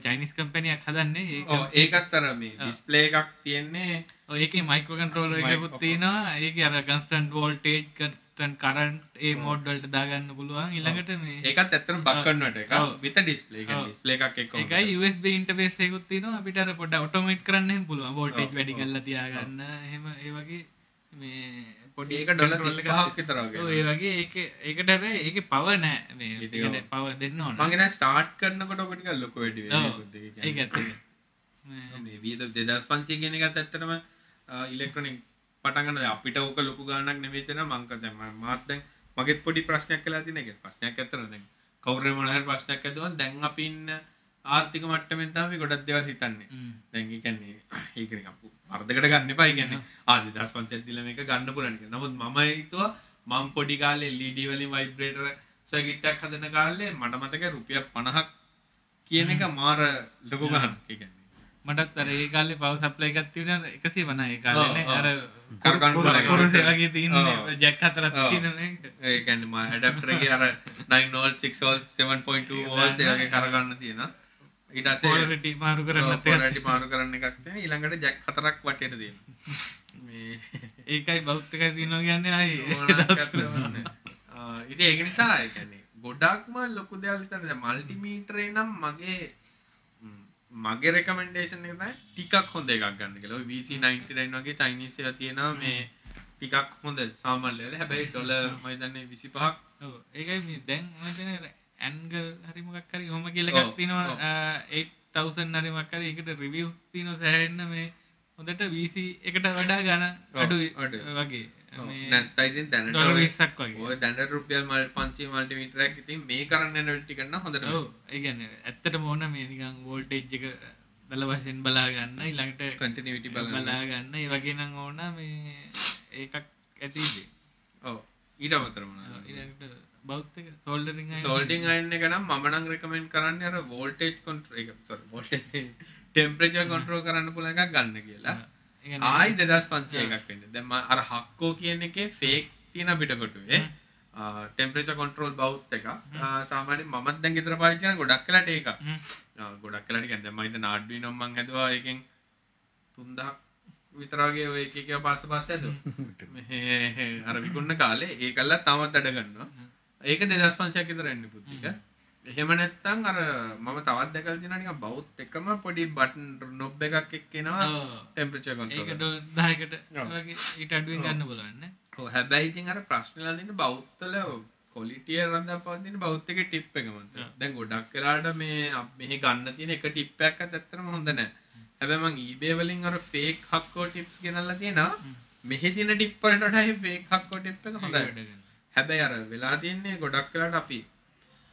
චයිනිස් කම්පැනියක් හදන්නේ ඒක. ඒකත් අර මේ ඩිස්පලේ එකක් තියෙන්නේ ඒක මයිකෝ කන්ට්‍රෝල එකකුත් තියෙනවා. ඒක අර කන්ස්ටන්් වෝල්ටේජ් කස්ටන් කරන්ට් ඒ මෝඩ්ඩල්ට දාගන්න පුළුවන්. ඉළඟට මේ ඒකත් ඇත්තන බක්කන්නට එක. විත ඩිස්පලේ. ඩිස්පලේ එකක් එක් එකයි USB ඉන්ටර්ෆේස් එකකුත් තියෙනවා. අපිට පොඩ්ඩ ඔටෝමේට් කරන්න වෝල්ටේජ් ඔව්, වැඩි. කරලා තියාගන්න. එහෙම ඒ වගේ මේ පොඩි ඒක ඩොලර් control එකක්. 35ක් විතර වගේ. ඔව්, ඒ වගේ ඒක ඒකට හැබැයි ඒකේ පව නෑ මේ පව දෙන්න මගෙන ස්ටාර්ට් කරනකොට ඔකට ලොක වැඩි ඒක. ඇත්ත. මේ වීද දෙදස් පන්සේ කියන එකත් ඇත්තටම ඉලෙක්ට්‍රොනික් පටගන්න අපිට ඕක ලොකු ගානක් නෙවෙතන මංකතම මාත්තැන් මගෙත් පොඩි ප්‍රශ්නයක් කලා තින එක ප්‍රශ්නයක් ඇතරන කවර මොනහ ප්‍රශ්නයක් ඇතුවන් දැන් අපින්න ආර්ථික මට්ටමෙන් තමයි ගොඩක් දෙවල් හිතන්නේ. ඒ කියන්නේ ඒකන අර්ධකට ගන්න පයි ගැන්න ආදි දස් පන්සල් දිලම එක ගන්න පුලනක නමුත් මම හිතුවා මං පොඩි කාලේ ලීඩි වලින් වයිබ්‍රේටර සගිට්ටක් හදන කාලේ මට මතක රුපියක් පණහක් කියන එක මාර ලොකු ගහක් කියන්නේ මටත් අර ඒ කාලේ පව සප්ලයි එකක් තියුණා 150 ඒ ඔව්. අර කරකන් බලන්න. කුරුසේ වගේ තියෙන්නේ. ජැක් හතරක්. තියෙනනේ ඒකන්න ම ඇඩප්ටරගේ අර 9 7.2 වෝල්ස් ඒ වගේ කරගන්න තියෙන ඊටසේ පොලරිටි මාරු කරන්නත් පොරටි මාරු කරන්න එකක් තියෙන ඊළඟට ජැක් හතරක් වටේට තියෙන මේ ඒකයි බෞද්ධකයි තියෙනවා කියන්නේ ආයි. ඉති ඒක නිසා එකන්නේ ගොඩක්ම ලොකු දෙයක් තර මල්ටිමීටරේ නම් මගේ මගේ රෙකමෙන්ඩේෂන් එක ටිකක් හොඳ එකක් ගන්න කියලා. VC99 වගේ චයිනීසය තියෙනවා මේ ටිකක් හොඳ සාමල්ලල හැබැයි ඩොල මයිදන්නේ විසි පහක් ඔව්. ඒකයි මේ දැන් මම ඇන්ගල් හරි මොකක් හරි ඔහම කියලා එකක් තියෙනවා. 8000 හරි මොකක් හරි. ඒකට රිවිව්ස් තියෙනවා සෑහෙන්න මේ හොඳට VC එකට වඩා ගණන් අඩුයි. වගේ ඩොලර් ඔය- 20ක් වගේ. දැනට රුපියල් මල් පන්සේ මල්ටිමීටරක් ඉතින් මේ කරන්න ටිකන්න හොඳට ඔව්. ඒ කියන්නේ ඇත්තටම ඕන මේ නිකන් වෝල්ටේජ් එක දල වශයෙන් බලා ගන්න ඊළඟට කටිනිවිටි බලා ගන්න ඒ වගේ නම් ඕන මේ ඒකක් ඇතිදේ ඔව්. ඊට අමතර මොනවද? ඊළඟට බෞද්ධක සෝල්ඩරිං සෝල්ටිං අයන්න එක. නම් මනං රෙකමෙන්ට් කරන්න අර වෝල්ටේජ් කොන්ට්‍ර එක සොරි වෝල්ටේජ් ටෙම්පරේචර් කන්ට්‍රෝල් කරන්න පුළුවන් එකක් ගන්න කියලා ආයි 2500 එකක් වෙන්නේ. දැන් මම අර හක්කෝ කියන එකේ ෆේක් තියෙන පිටකොටුවේ ටෙම්පරේචර් කන්ට්‍රෝල් බවුත් එක සාමාන්‍යයෙන් මමත් දැන් ගෙදර පාවිච්චි කරන ගොඩක් වෙලාට ඒක ආ, ගොඩක් වෙලාට කියන්නේ දැන් මම හිතන ආඩ්විනෝ මං හැදුවා ඒකෙන් 3000ක් විතර වගේ ඔය එක එක පාස්ස පාස්ස හැදුවා. අර විකුණන කාලේ ඒකල්ලා තාමත් අඩ ගන්නවා ඒක 2500ක් විතර එන්නේ පුතික එහෙම නැත්තම් අර මම තවත් දැකලා තියෙනවා නිකන් බවුත් එකම පොඩි බටන් නොබ් එකක් එක්කෙනවා ටෙම්පරේචර් ඒක කන්ට්‍රෝල් ඩොල් දහයකට ඔව්. වගේ ඊට අඩුවෙන් ගන්න බලන්න ඔව්. හැබැයි ඉතින් අර ප්‍රශ්නලා දින්න බෞද්ධල කොලිටිය රඳා පවතින බෞද්ධ එකේ ටිප් එක ඔව්. දැන් ගොඩක් වෙලාට මේ මෙහි ගන්න තියෙන එක ටිප් එකක්වත් ඇත්තටම හොඳ නැහැ හැබැයි මං eBay වලින් අර ෆේක් හක්කෝ ටිප්ස් ගෙනල්ලා තියෙනවා. මෙහි තියෙන ටිප් වලට වඩා ෆේක් හක්කෝ ටිප් එක හොඳයි. හැබැයි අර වෙලා තියෙන්නේ ගොඩක් වෙලාට අපි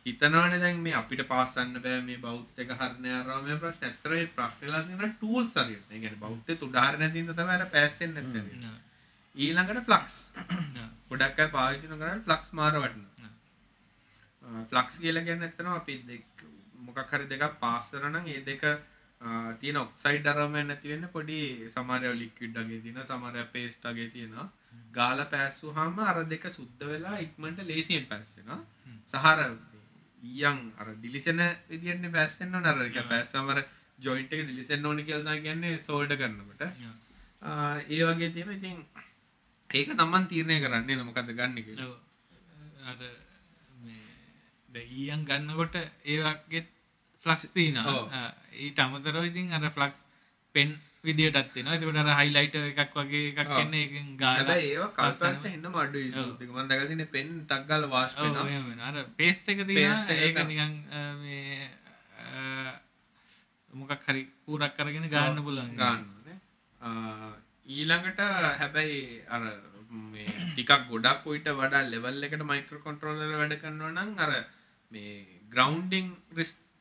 හිතනවනේ දැන් මේ අපිට පාස්සන්න බෑ මේ බෞද්ධ එක හරිනේ අරවා මේ ප්‍රශ්න ඇත්තට මේ ප්‍රශ්නලා තියෙන ටූල්ස් හරියට. ඒ කියන්නේ බෞද්ධ උදාහරණ ඉඳ තමයි අර පෑස්සෙන්නේ නැත්තේ. ඊළඟට ෆ්ලක්ස්. ගොඩක් අය පාවිච්චි කරන ෆ්ලක්ස් මාර වටිනවා. ෆ්ලක්ස් කියලා කියන්නේ ඇත්තටම අපි දෙක මොකක් හරි දෙකක් පාස් කරනවා නම් ඒ දෙක තියෙන ඔක්සයිඩ් අරමෙන් නැති වෙන්න පොඩි සමහරව ලික්විඩ් වගේ තියෙනවා සමහරව පේස්ට් වගේ තියෙනවා. ගාලා පෑස්සුවාම අර දෙක සුද්ධ වෙලා ඉක්මනට ලේසියෙන් පෑස්සෙනවා. සහර ඊයන් අර දිලිසෙන විදිහටනේ පෑස්සෙන්න ඕන අර එක පෑස්සම අර ජොයින්ට් එක දිලිසෙන්න ඕනේ කියලා තමයි කියන්නේ සෝල්ඩර් කරනකොට. ඒ වගේ තියෙන ඉතින් ඒක තමන් තීරණය කරන්නේ නේද මොකද්ද ගන්න කියලා. ඊයන් ගන්නකොට ඒවගේ ෆලක්ස් තින. ඊට අමතරව ඉතින් අර ෆලක්ස් පෙන් විදිටත් එතකට අර හයිලයිට එකක් වගේ එකක් එක ගාල හැබැයි ඒවා කල්පන්ට එන්න දැකලා තියෙන්නේ පෙන් ටක් ගාලා වාෂ් වෙනවා. අර පේස්ට එක ඒක අ, මොකක් හරි පූරක් කරගෙන ගන්න පුලන් ගන්නනේ. ආ, ඊළඟට හැබැයි අර මේ ටිකක් ගොඩක් උයිට වඩා ලෙවල් එකට මයික්‍රෝ කන්ට්‍රෝලර් වැඩ කරනවා නම් අර මේ ග්‍රවුන්ඩින්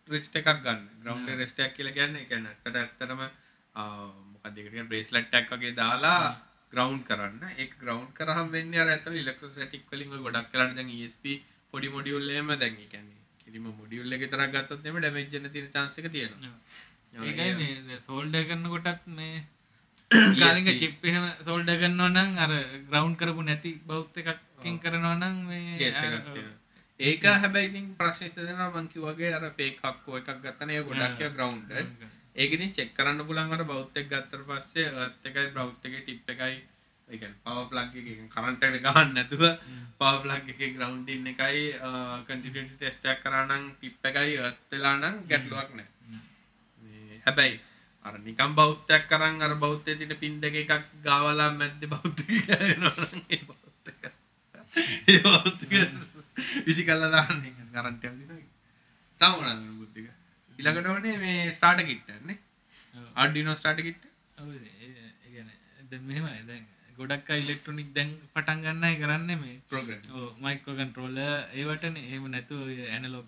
රිස්ට් එකක් ගන්න. ග්‍රවුන්ඩ් රිස්ට් එකක් කියලා කියන්නේ ඒ කියන්නේ ඇත්තට ඇත්තටම ආ, මොකක්ද ඒකට කියන්නේ බ්‍රේස්ලට් එකක් වගේ දාලා ග්‍රවුන්ඩ් කරන්න. ඒක ග්‍රවුන්ඩ් කරාම වෙන්නේ ඇත්තට ඉලෙක්ට්‍රොස්ටැටික් වලින් ගොඩක් කරන්නේ දැන් ESP පොඩි මොඩියුල් එහෙම දැන් කියන්නේ කිරිම මොඩියුල් එක විතරක් ගත්තොත් එimhe ඩැමේජ් වෙන්න තියෙන chance එක තියෙනවා. ඒකයි මේ සෝල්ඩ කරන්නකොටත් මේ *coughs* ගාලික චිප් එහෙම සෝල්ඩ කරනවා නම් අර ග්‍රවන්් කරපු නැති බෞද්ධ එකක්කින් කරනවා නම් මේ කේස් එකක් තියෙනවා. ඒක හැබැයි ඉතින් ප්‍රශ්නේ ඉස්සෙල්ලා මං කිව්වාගේ අර ෆේක් හක්කෝ එකක් ගත්තනේ ගොඩක් ඒවා ග්‍රවුන්ඩඩ්. ඒක ඉතින් චෙක් කරන්න පුළුවන් අර බෞද්ධ එක ගත්තට පස්සේ අර්ත් එකයි බෞද්ධ එකේ ටිප් එකයි ඒ කියන්නේ පවර් ප්ලග් එකකින් කරන්ට් එකට ගහන්න නැතුව පවර් ප්ලග් එකේ ග්‍රවුන්ඩ් ඉන් එකයි කන්ටිනියුටි ටෙස්ට් එකක් කරා නම් ටිප් එකයි අර්ත් වෙලා නම් ගැටලුවක් නැහැ. මේ හැබැයි අර නිකම් බෞද්ධයක් කරන් අර බෞද්ධයේ තියෙන පින් දෙක එකක් ගාවලා මැද්දේ බෞද්ධ එක ගෑවෙනවා නම් ඒ බෞද්ධ එක ඒ බෞද්ධ එක විසි කල්ලා දාන්න එක කරන්ට් එක දිනවා තව මොනවද වෙන බුද්ධික ඊළඟට ඕනේ මේ ස්ටාර්ටර් කිට් එක නේ. ඔව්. Arduino ස්ටාර්ටර් කිට් එක. ඔව් ඒ- ඒ කියන්නේ දැන් මෙහෙමයි. දැන් ගොඩක් ඉලෙක්ට්‍රොනික් දැන් පටන් ගන්නයි කරන්නේ මේ ප්‍රෝග්‍රෑම් මයිකෝ කන්ට්‍රෝල ඒවටන. එහෙම නැතු ඇනලොක්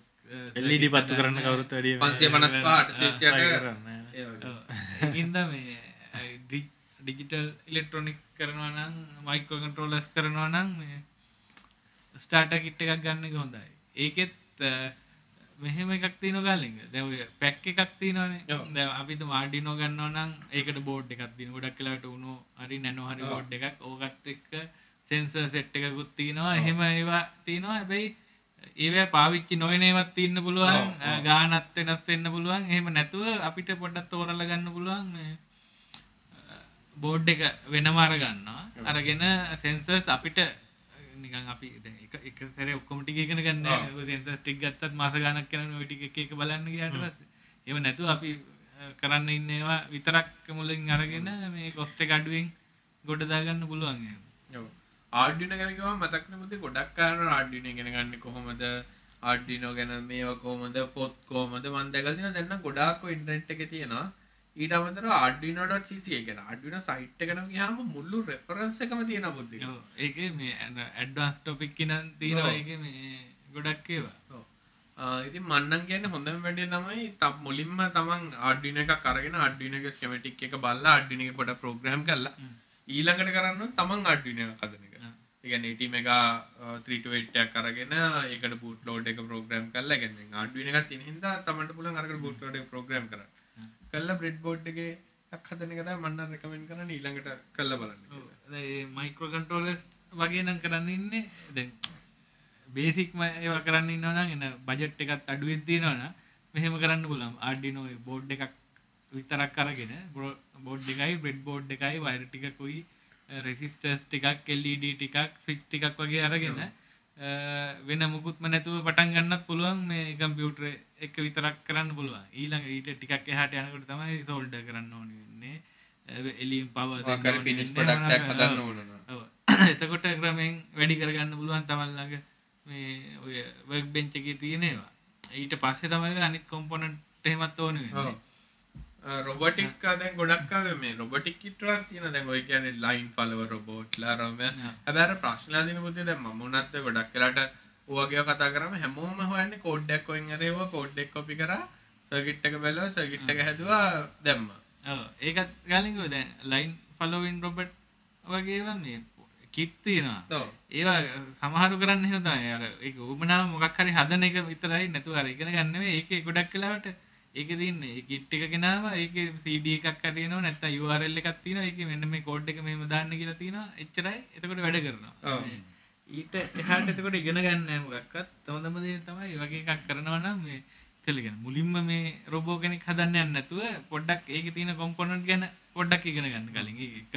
එල්ලඩ පත්තු කරන්න කවරුත් වැඩිය 555 try 800 කරන්න. ඒ වගේ. ඒකින්ද මේ ඩිජිටල් ඉලෙක්ට්‍රොනික්ස් කරනවා නම් මයිකෝ කන්ට්‍රෝලස් කරනවා නම් මේ ස්ටාට කිට්ට එකක් ගන්න එක හොඳයි. ඒකෙත් මෙහෙම එකක් තියන ගලින්ග දැව පැක් එකක් තියනනේ ඔව්. ද අපිත මාඩිනෝ ගන්නවා නම් ඒකට බෝඩ් එකක් තින ගොඩක් කලාට උුණු හරි නැනො හරි ඔව්. බෝඩ් එකක්. ඕකත් එක්ක සෙන්ස සෙට් එකකුත් තියෙනවා. එහෙම ඒවා තියෙනවා. හැබැයි ඒව පාවිච්චි නොයනේවත් තින්න පුළුවන්. ගානත් වෙනස් වෙන්න පුළුවන්. එහෙම නැතුව අපිට පොඩ්ඩත් තෝරල ගන්න පුළුවන්. බෝඩ් එක වෙනමාර ගන්නවා අරගෙන සෙන්සර්ස් අපිට නිකන් අපි දැන් එක එක සැර ඔක්කොමටි ගෙන ගන්න ටික ගත්තත් මාස ගණක් කරන ටික එක එක බලන්න ගියාට පස්සේ. ඒව නැතුව අපි කරන්න ඉන්න ඒවා විතරක් මුලින් අරගෙන මේ කොස්ට් එක අඩුවෙන් ගොඩ දාගන්න පුළුවන්. ආඩින ගැනකම මතක්නමුද ගොඩක් කාරන ආඩින ගෙන ගන්න කොහොමද? ආඩිනෝ ගැන මේවා කොහොමද? පොත් කෝමද මන්දගතින දෙන්න ගොඩාක්ක ඉන්ටනෙට් එක තියෙනවා ඊට අමතර ආඩිනොට ගෙන අඩින සයිට් එකන හම මුල්ලු රෙෆරන්ස එකම තියෙන බුද්ධි. ඒක මේ ඇඩ්වාන්ස් ටොපික් ඔව්. ඒක මේ ගොඩක් ඒවා ඉතින් මන්නන් කියන්න හොඳම වැඩිය තමයි තම් මුලින්ම තමන් ආඩින එක කරගෙන අඩිනක ස්කමටික් එක බල්ලා අඩින එක පොඩ ප්‍රෝග්‍රම් කරලා. ඊළඟට කරන්න තමන් අඩින කදන එක හ්ම්. එක නටි මෙගා ත්‍රීටවටයක් කරගෙන ඒකට පුට ලෝඩ එක ප්‍රෝග්‍රම් කරලා ගැන අඩුවන එක තින හිද තමට පුලන් අරක පුට ලෝඩ ප්‍රෝග්‍රම් කර කල්ල බ්‍රෙඩ් බෝඩ් එක හදන එක මන්න රකමෙන් කරන ඊළඟට කල්ල බලන්න මයිකෝ කන්ටෝලස් වගේ නම් කරන්න ඉන්නේ. දැන් බේසික්ම ඒව කරන්න ඉන්නවනම් එන බජට් එකත් අඩුවෙන් තියෙනවන මෙහෙම කරන්න පුලම් ආඩිනෝ බෝඩ් එකක් විතරක් කරගෙන බෝඩ් එකයි බ්‍රෙඩ් බෝඩ් එකයි වයිර ටිකකුයි රෙසිස්ටර්ස් ටිකක් එල්ඩ ටිකක් සිට් ටිකක් වගේ අරගෙන වෙන මුකුත්ම නැතුව පටන් ගන්නත් පුළුවන් මේ කම්පියුටර එක විතරක් කරන්න පුළුවන්. ඊළඟ ඊට ටිකක් එහට යනකට තමයි සෝල්ඩ කරන්න ඕනි වෙන්නේ. එලිම් පව එතකොට ක්‍රමෙන් වැඩි කරගන්න පුළුවන් තමල්ලඟ මේ ඔය වර්ක් බෙන්ච් එක තියෙනවා ඊට පස්සේ තමයි අනිත් කොම්පොනට් එහෙමත් ඕන වෙන්නේ. රොබටික් දැන් ගොඩක්කාව මේ රොබටික් කිටරත් තියෙන. දැන් ඔය කියන්නේ ලයින් ෆලව රොබෝට්ලා රම හැබැයි ප්‍රශ්න දින පුතේ දැන් මම උනත් ගොඩක් වෙලාට ඔයගේ කතා කරාම හැමෝම හොයන්නේ කෝඩ් එකක් කොහෙන් හරි ඒවා. කෝඩ් එක කොපි කරා සර්කිට් එක බැලුවා සර්කිට් එක හැදුවා දැම්මා. ඔව්. ඒකත් ගාලින්කෝ දැන් ලයින් ෆලෝවින් රොබට් වගේ වන්නේ කිට් තියෙනවා. ඒවා සමහරු කරන්න එහෙම තමයි. අර ඒක උමනාව මොකක් හරි හදන එක විතරයි නැතුව අර ඉගෙන ගන්න නෙවෙයි ඒකේ ගොඩක් වෙලාවට ඒකේ තියෙන්නේ ඒ කිට් එක ගෙනාව ඒකේ CD එකක් එනවා නැත්නම් URL එකක් තියෙනවා. ඒකේ මෙන්න මේ කෝඩ් එක මෙහෙම දාන්න කියලා තියෙනවා. එච්චරයි. එතකොට වැඩ කරනවා. ඊට එහාට එතකොට ඉගෙන ගන්න නැහැ මොකක්වත්. තම තම දේ තමයි වගේ එකක් කරනවා නම් මේ තෙලගෙන මුලින්ම මේ රොබෝ කෙනෙක් හදන්න යන්නේ නැතුව පොඩ්ඩක් ඒකේ තියෙන කොම්පොනන්ට් ගැන පොඩ්ඩක් ඉගෙන ගන්න කලින්. එක.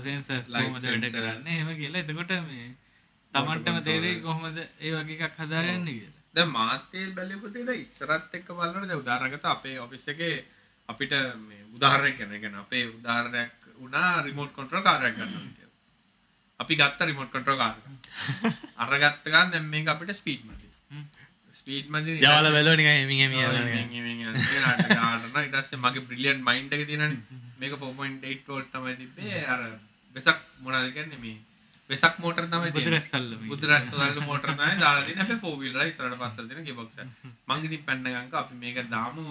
සෙන්සර්ස් Light කොහොමද වැඩ. කරන්නේ? එහෙම කියලා. එතකොට මේ තමන්ටම තේරෙයි කොහොමද ඒ වගේ එකක් හදාගන්න කියලා දැන් මාතේ බැලුවොත් ඉස්සරත් එක්ක දැන් උදාහරණයකට අපේ ඔෆිස් එකේ අපිට මේ උදාහරණයක් කියන එක අපේ උදාහරණයක් වුණා රිමෝට් කන්ට්‍රෝල් කාර්යයක් ගන්නවා කියලා. අපි ගත්ත රිමෝට් කන්ට්‍රෝල් කාර්යය. *laughs* අරගත්ත ගමන් දැන් මේක අපිට එමින් එමින් යනවා. ඊළඟට ගානන ඊට පස්සේ මගේ බ්‍රිලියන්ට් මයින්ඩ් එක තියෙනනේ. මේක 4.8 වෝල්ට් තමයි තිබ්බේ. අර වෙසක් මොනවද කියන්නේ මේ වෙසක් මෝටර තමයි තියෙන්නේ. මේ. බුදුරැස්සවල මෝටර තමයි දාලා තියෙන්නේ. හැබැයි 4 wheel drive ඉස්සරහට පස්සට තියෙන gearbox එක. මං ඉතින් පැන්න ගංක අපි මේක දාමු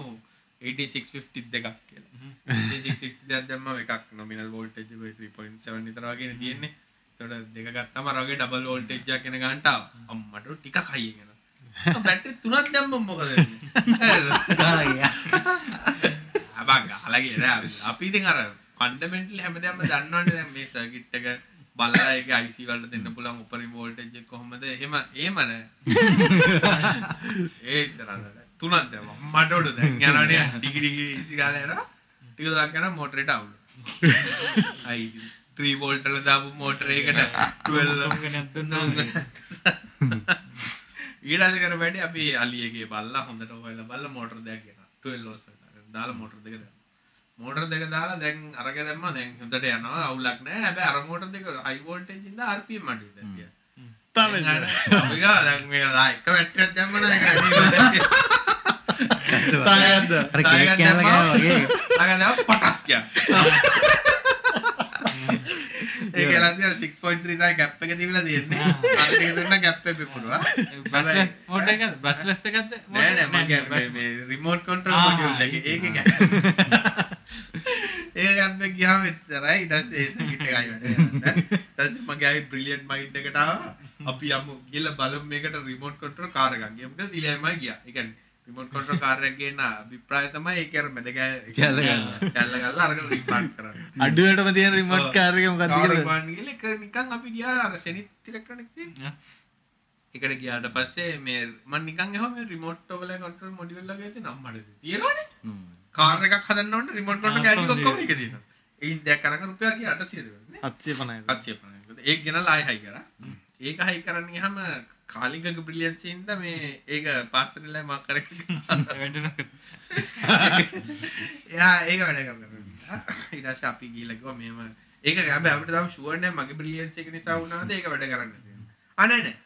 8650 දෙකක් කියලා. 8650 දෙකක් දැම්මම එකක් nominal voltage එක 3.7 විතර වගේ නේ තියෙන්නේ. ඒකට දෙක ගත්තාම අර වගේ double voltage එකක් එන ගන්නට. අම්මට ටිකක් හයි එනවා. බැටරි තුනක් දැම්මම මොකද වෙන්නේ? අබං ගහලා ගියා අපි ඉතින් අර ෆන්ඩමෙන්ටලි හැමදේම දන්නවනේ දැන් මේ සර්කිට් එක බලලා ඒක IC වලට දෙන්න පුළුවන් උපරිම වෝල්ටේජ් එක කොහොමද? එහෙම එහෙම නෑ. *laughs* ඒ තරන්න තුනක් දැම්ම. මට උඩ දැන් යනවනේ ඩිගි ඩිගි ඉසි ගාලා යනවා. ටික දවසක් යනවා මෝටරේට අවුල් අයි 3 වෝල්ට් වල දාපු මෝටර එකකට 12 තුන්වෙනියක් දුන්නා වගේ. ඊට කර වැඩි අපි අලියගේ බල්ලා හොඳට හොයලා බලලා මෝටර දෙයක් ගෙනා 12 වෝල්ට්. දාලා මෝටර දෙක දැම්මා මෝටර දෙක දාලා දැන් අරක දැම්මා. දැන් හොඳට යනවා. අවුලක් නැහැ. හැබැයි අර මෝටර දෙක හයි වෝල්ටේජ් ඉඳලා RPM අඩුයි දැන් ගියා තමයි අපි ගා දැන් මේ එක බැටරියක් දැම්ම නම් ඒක අඩුයි තායද්ද අර කේක් කෑම වගේ. දැම්ම පටස් ගියා. ඒක ලන්දිය 6.3 තමයි ගැප් එක තිබිලා තියෙන්නේ. අර ටික දුන්න ගැප් එක පිපුරුවා. බස්ලස් මෝටර් එකද? බස්ලස් එකක්ද? නෑ නෑ මගේ මේ රිමෝට් කන්ට්‍රෝල් මොඩියුල් එක. ඒකේ ගැප් ඒ එක ගියාම එච්චරයි. ඊට පස්සේ ඒ සර්කිට් එකයි වැඩ කරන්නේ. මගේ ආයි බ්‍රිලියන්ට් මයින්ඩ් එකට ආවා. අපි යමු ගිහලා බලමු මේකට රිමෝට් කන්ට්‍රෝල් කාර් එකක්. ගියමු කියලා තිලයමයි ගියා. ඒ කියන්නේ රිමෝට් කන්ට්‍රෝල් කාර් එකක් ගේන අභිප්‍රාය තමයි ඒක අර මැද කැල්ල කැල්ල අරගෙන රිපාර්ට් කරන්න. අඩුවටම තියෙන රිමෝට් කාර් එක මොකක්ද කියලා? එක ගන්න ගිහලා ඒක නිකන් අපි ගියා අර සෙනිත් ඉලෙක්ට්‍රොනික් තියෙන. එකට ගියාට පස්සේ මේ මම නිකන් එහම රිමෝට් ඔබල කන්ට්‍රෝල් මොඩියුල් එකේ තියෙන අම්මට තියෙනවනේ කාර් එකක් හදන්න ඕන රිමෝට් කන්ට්‍රෝල් කැටි ඔක්කොම. එකේ තියෙනවා. එයින් දැක් කරගෙන රුපියල් කී 800 දෙන්නේ අත්සේ පනයි 850 ඒක ගෙනලා ආයි හයි කරා. ඒක හයි කරන්න ගියාම කාලිංගක බ්‍රිලියන්ස් ඉඳ මේ ඒක පාස්සරලයි මා කරගෙන *laughs* *laughs* එයා ඒක වැඩ කරනවා. ඊට පස්සේ අපි ගිහලා කිව්වා මෙහෙම ඒක හැබැයි අපිට තාම ෂුවර් නෑ මගේ බ්‍රිලියන්ස් එක නිසා වුණාද ඒක වැඩ කරන්න අනේ නෑ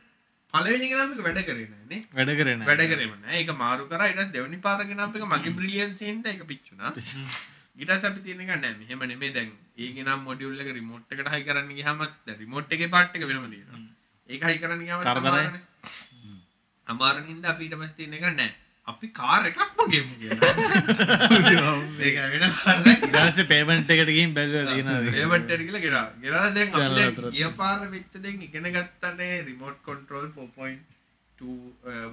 පළවෙනි එක නම් ඒක වැඩ කරේ නෑනේ වැඩ කරන වැඩ කරේම නෑ. ඒක මාරු කරා පස්සේ දෙවෙනි පාර ගෙනාපු එක මගේ බ්‍රිලියන්ස් එකෙන්ද ඒක පිච්චුණා ඊට පස්සේ අපි තියෙන එක නෑ මෙහෙම නෙමෙයි. දැන් ඒ ගෙනම් මොඩියුල් එක රිමෝට් එකට හයි කරන්න ගියාම දැන් රිමෝට් එකේ පාර්ට් එක වෙනම තියෙනවා. ඒක හයි කරන්න ගියාම කරදරයි. අමාරුනේ. හින්දා අපි ඊට පස්සේ තියෙන එක නෑ අපි කාර් එකක්ම ගෙමු කියලා. දස පේමෙන්ට් එකට කියලා *laughs* ගෙනා. දැන් අපි චැනල් දැන් අතරත්. ගිය පාර වෙච්ච දැන් ඉගෙන ගත්තනේ රිමෝට් කන්ට්‍රෝල් 4.2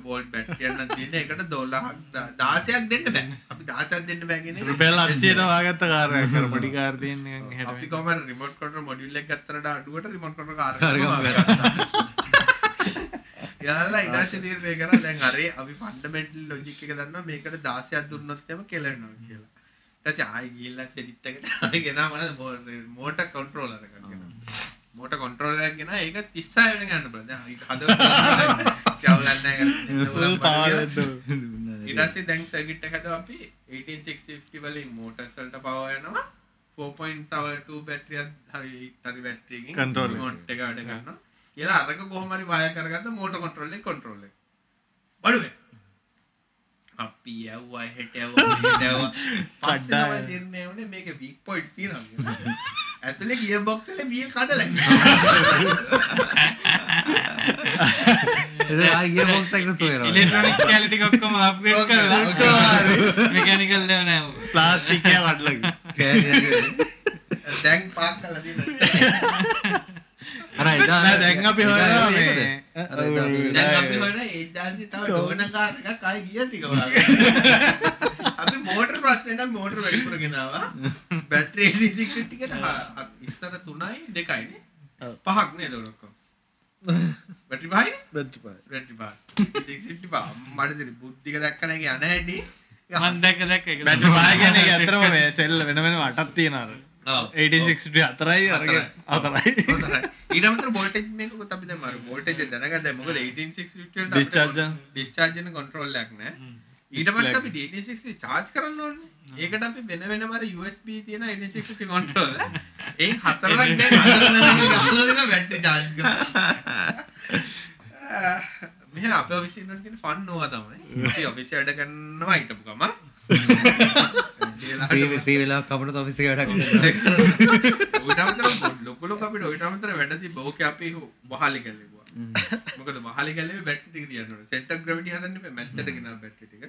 වෝල්ට් බැටරියක් නම් තියෙන එකට 12ක් 16ක් දෙන්න බෑ. අපි 16ක් දෙන්න බෑ කියන එක. රුපියල් 800ට වාගත්ත කර පොඩි කාර් තියෙන නිකන් අපි හෙට කොහමද රිමෝට් කන්ට්‍රෝල් මොඩියුල් එක ගත්තට අඩුවට රිමෝට් කන්ට්‍රෝල් කාර් යාලා ඉඩාශ තීරණය කරා දැන් අරේ අපි ෆන්ඩමෙන්ටල් ලොජික් එක දන්නවා මේකට 16ක් දුන්නොත් එම කෙලවෙනවා කියලා. ඊට පස්සේ ආයි ගිහිල්ලා සෙඩිට් එකට ආයි ගෙනා මම මෝටර් කන්ට්‍රෝලර් එකක් ගෙනා. මෝට කොන්ට්‍රෝලයක් ගෙන ඒක තිස්සා වෙන ගන්න බල හද ඉටසේ දැන් සැගිට් එකද අපි 18650 වලින් මෝටර්සල්ට පවයනවා 4.2 බැටරියත් හරි ටරි බැට්‍රියකින් Control එක. එක වැඩ ගන්න කියලා අරක කොහමරි වාය කරගත්ත මෝට කොන්ට්‍රෝල් එක කොන්ට්‍රෝල් එක. බඩුවේ. අපි යව්වා හෙට යව්වා *laughs* පස්සේ තමයි තේරෙන්නේ වුණේ මේක වීක් පොයින්ට්ස් තියෙනවා. *laughs* ඇතුලේ ගියර් *laughs* බොක්ස් එකේ වීල් කඩලා. එක ඉලෙක්ට්‍රොනික් කැලිටි ඔක්කොම අප්ග්‍රේඩ් කරලා. මෙකැනිකල් දෙවන ප්ලාස්ටික්ය කටලගේ දැන් පාක් කරලා තියෙනවා. දැන් අපි හොයනවා ඒකද? මේ- අර එදා අපි- දැන් අපි හොයන ඒ දාන්ති තව ඩෝන කාර් එකක් ආයි ගියර් ටික. *laughs* අපි මෝටර් ප්‍රශ්නේ නම් මෝටර් වැඩිපුර ගෙනාවා. බැටරි 86 ටික ඉස්සර 3යි 2යි නේ. ඔව්. පහක් නේද ඔය ඔක්කොම. බැටරි පහයි බැටරි පහ. 86 පහ. මට බුද්ධික දැක්කම ඒක යන හැටි. මන් දැක්ක දැක්ක එක බැට පාගෙන ඇතරම මේ සෙල්ල වෙන වෙන අටත් තියෙනර ඔව්. 86 අතරයි අතරයි හොඳයි. ඊට අමතරව voltage මේකකුත් අපි දැන් අර voltage එක දැනගන්න දැන් මොකද 18650 වලට Discharge අපිට discharge වෙන control එකක් නැහැ. ඊට පස්සේ අපි 186 charge කරන්න ඕනේ. ඒකට අපි වෙන වෙනම අර USB තියෙන 186 control ඒ හතර *laughs* charge කරනවා. *laughs* මෙහෙ අපේ තියෙන ෆන් නෝවා තමයි. *laughs* අපි ඔෆිස් වැඩ කරනවා හිටපු ගම. ෆ්‍රී ෆ්‍රී වෙලා කපන ඔෆිස් වැඩක් කරනවා. ඌට අමතරව ලොකු ලොකු අපිට ඌට අමතරව වැඩ තිබ්බ ඕකේ අපි වහලි කළේවා. මොකද වහලි කැල්ලේ බැටරි ටික තියන්න ඕනේ. සෙන්ටර් ග්‍රැවිටි හදන්න එපා. මැත්තට ගෙනාව බැටරි ටික.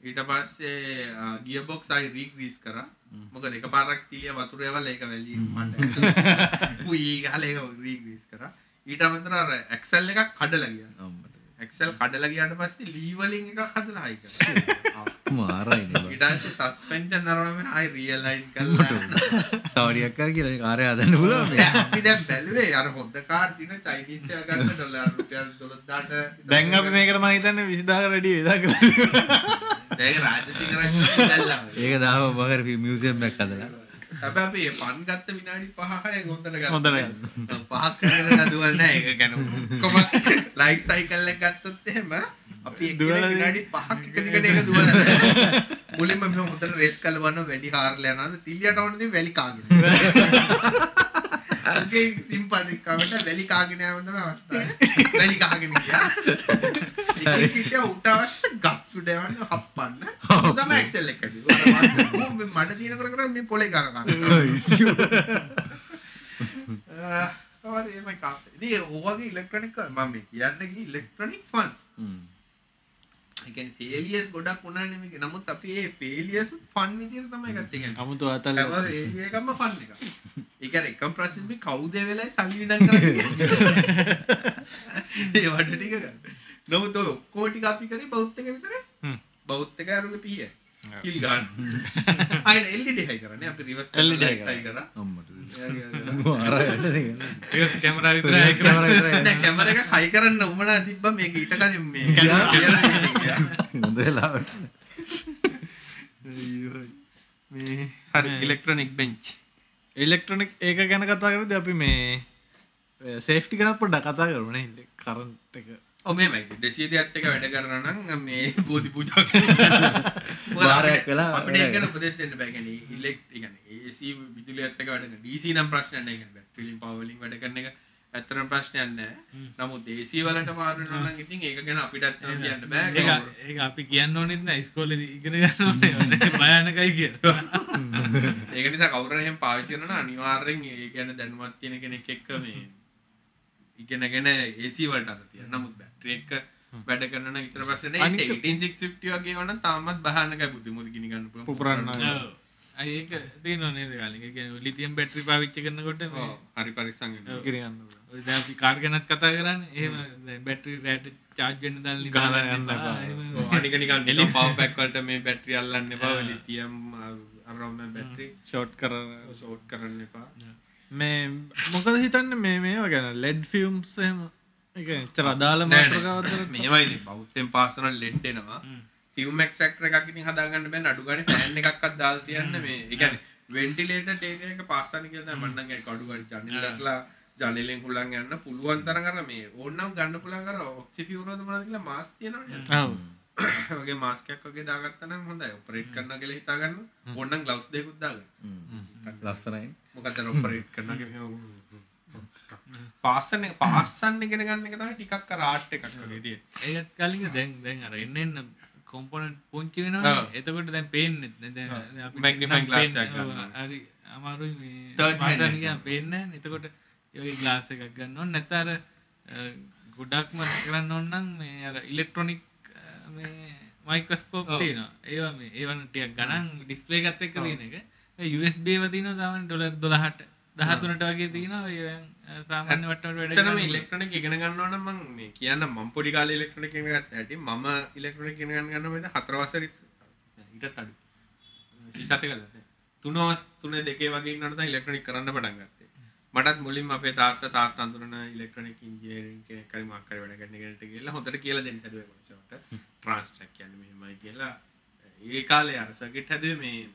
ඊට පස්සේ ගියර් බොක්ස් ආයි රීග්‍රීස් කරා. මොකද එකපාරක් තිලිය වතුර යවලා ඒක වැලි මට. *laughs* ගහලා ඒක රීග්‍රීස් කරා. ඊට අමතරව අර ඇක්සල් එකක් කඩලා ගියා. ඇක්සල් කඩලා ගියාට පස්සේ ලී වලින් එකක් හදලා හයි කරා. මාරයිනේ. ඊට පස්සේ සස්පෙන්ෂන් අරවම ආයි රියලයින් කරලා සවරියක් කර කියලා මේ කාර්යය හදන්න පුළුවන් මේ. අපි දැන් බැලුවේ අර හොඳ කාර් තියෙන චයිනීස් එක ගන්න ඩොලර් රුපියල් 12000ට දැන් අපි මේකට මහිතන්න විසිදාක රඩි වෙදක් දැන් රාජසිංහ රජු දැල්ලා ඒක දාම මගර මියුසියම් එකක් හදලා. හැබැයි අපි පන් ගත්ත විනාඩි 5යි හොඳට ගත්තා හොඳට ගත්තා. පහක් කරගෙන නදුවල් නෑ. ඒක ගැන ඔක්කොම ලයිෆ් සයිකල් එක ගත්තොත් එහෙම අපි විනාඩි 5ක් එක දිගට ඒක දුවලා නෑ. මුලින්ම මෙහෙම හොඳට රේස් කරලා බලනවා වැඩි කාර්ල යනවාද තිලියට ඕනදී වැලි කාගෙන ඒකේ සිම්පල් කවට වැලි කාගෙන යනවා තමයි අවස්ථාව. වැලි කාගෙන ගියා. ඉතින් කිට්ටිය උටවට ගස් උඩ යවන්න හප්පන්න. තමයි එක්සෙල් එක කඩේ මඩ තියෙනකොට කරන්නේ මේ පොලේ කන කන ඕවගේ ඉලෙක්ට්‍රොනික මම කියන්න ඉලෙක්ට්‍රොනික් ෆන් කියන්නේ ෆේලියර්ස් ගොඩක් වුණානේ මේක නමුත් අපි මේ ෆේලියර්ස් ෆන් විදියට තමයි ගත්තේ. කියන්නේ අමුතු අතල හැම ෆේලියර් එකක්ම ෆන් එකක්. ඒ කියන්නේ එකම ප්‍රශ්නේ මේ කවුද ඒ වෙලාවේ සල්ලි විඳන් කරන්නේ *laughs* ඒ වඩ ටික ගන්න. නමුත් ඔය ඔක්කොම ටික අපි කරේ බෞද්ධ එක විතරයි හ්ම්. බෞද්ධ එක අරුගේ කිල් ගන්න අයින LED හයි කරන්නේ. අපි රිවර්ස් LED හයි කරා. කැමරා විතරයි. ඒක *laughs* කැමරා විතරයි. කැමර එක හයි කරන්න උමනා තිබ්බ මේක ඊට කලින් මේ. *laughs* මේ හරි ඉලෙක්ට්‍රොනික් බෙන්ච් ඉලෙක්ට්‍රොනික් ඒක ගැන කතා කරද අපි මේ සේෆ්ටි කනත් පොඩ්ඩ කතා කරන කරන්ට එක ඔ මේමයි දෙසිය දෙයක් එක වැඩ කරන නම් මේ බෝධි පූජා බාරයක් *laughs* වෙලා අපිට ගැන උපදෙස් දෙන්න බෑ. කියන්නේ ඉලෙක්ට් කියන්නේ AC විදුලියත් එක්ක වැඩ DC නම් ප්‍රශ්නයක් නෑ. කියන්නේ බැටරි වලින් පවර් වලින් වැඩ කරන එක ඇත්තටම ප්‍රශ්නයක් නෑ. නමුත් AC වලට නම් ඉතින් ඒක ගැන අපිට ඇත්තටම කියන්න බෑ. ඒක අපි කියන්න ඕනෙත් නෑ. ඉස්කෝලේදී ඉගෙන ගන්න ඕනේ. *laughs* භයානකයි කියලා. *laughs* ඒක නිසා කවුරු හරි එහෙම පාවිච්චි කරනවා නම් අනිවාර්යෙන් ඒ ගැන දැනුමක් තියෙන කෙනෙක් එක්ක මේ ඉගෙනගෙන AC වලට අර තියන්න. නමුත් බැටරි එක වැඩ කරන නම් විතර පස්සේ නේ අනික- 18650 වගේ වුණා තාමත් භයානකයි බුද්ධි මුදි ගිනි ගන්න පුළුවන්. පුපුරන්න. ඔව්. අයි ඒක තියෙනවා නේද කාලේ ඒ කියන්නේ ලිතියම් බැටරි පාවිච්චි කරනකොට හරි වෙන්න. කිරන්න ඔය දැන් අපි කාර් ගැනත් කතා කරන්නේ එහෙම දැන් බැටරි රෑට වෙන්න දාලා ගහලා දාන්න යන්න එපා. එපා. එහෙම ඔව් අනික නිකන් නිකන් පවර් බෑක් වලට මේ බැටරි අල්ලන්න එපා. ලිතියම් අරම බැටරි ෂෝට් කරන ෂෝට් කරන්න එපා. මේ මොකද හිතන්න මේ මේවා ගැන ලෙඩ් ෆියම්ස් එහෙම එක එච්චර අදාළ නෑ, නෑ. මාත්‍රකාවතර මේවයි ඉතින් බෞද්ධෙන් පාස් කරන ලෙඩ් එනවා. හ්ම්. ෆියුම් එක්ස්ට්‍රැක්ටර් එකක් ඉතින් හදාගන්න බෑනේ අඩු ගානේ ෆෑන් එකක්වත් දාලා තියන්න මේ ඒ කියන්නේ වෙන්ටිලේටර් ටේක එක පාස් කරන්න කියලා තමයි මම නම් කියන්නේ අඩු ගානේ ජනෙල් දැක්ලා ජනලෙන් හුලන් යන්න පුළුවන් තරම් අර මේ ඕනනම් ගන්න පුළුවන් අර ඔක්සිෆියුරෝද මොනවද කියලා මාස් තියෙනවනේ. ඔව් *coughs* වගේ මාස්ක් එකක් වගේ දාගත්තා නම් හොඳයි. ඔපරේට් කරන්න කියලා හිතා ගන්න ඕනනම් ග්ලව්ස් දෙකකුත් දාගන්න. ලස්සනයි. මොකද අර ඔපරේට් කරනගේ පාසන පාසන්න ඉගෙන ගන්න එක තමයි ටිකක් ආර්ට් එකක් වගේ තියෙන්නේ ඒත් කලින් දැන් දැන් අර එන්න එන්න කොම්පොනන්ට් පුංචි. වෙනවා එතකොට දැන් පේන්නෙත් නෑ. දැන් නම් glass පේන්න- එකක් ගන්නවා. හරි අමාරුයි මේ එක. ගියාම පේන්නේ නෑ. එතකොට ඒ ග්ලාස් එකක් ගන්න ඕන. නැත්නම් අර ගොඩක්ම කරන්න ඕන නම් මේ අර ඉලෙක්ට්‍රොනික මේ මයික්‍රොස්කෝප්. තියෙනවා. ඒවා මේ ඒවන ටිකක් ගණන් ඩිස්ප්ලේ එකත් එක්ක තියෙන එක. USB ඒවා තියෙනවා සාමාන්‍ය ඩොලර් 12ට 13ට වගේ එතනම කරන්න ඉලෙක්ට්‍රොනික ඉගෙන ගන්න ඕන නම් මම මේ කියන්න මම පොඩි කාලේ ඉලෙක්ට්‍රොනික ඉගෙන ගත්ත හැටි මම ඉලෙක්ට්‍රොනික ඉගෙන ගන්න ගන්න මේ හතර වසරේ ඊටත් අඩු. ශිෂ්‍යත් කළා තුන තුන දෙකේ වගේ තමයි ඉලෙක්ට්‍රොනික කරන්න පටන් ගත්තේ. මටත් මුලින්ම අපේ තාත්තා තාත්තා අඳුරන ඉලෙක්ට්‍රොනික ඉංජිනේරින් කෙනෙක් හරි මොකක් හරි වැඩ කරන කෙනෙක්ට ගිහලා හොඳට කියලා දෙන්න හැදුවා මනුස්සයාට ට්‍රාන්ස්ට්‍රැක් කියන්නේ මෙහෙමයි කියලා. ඒ කාලේ අර සර්කිට් හැදුවේ මේ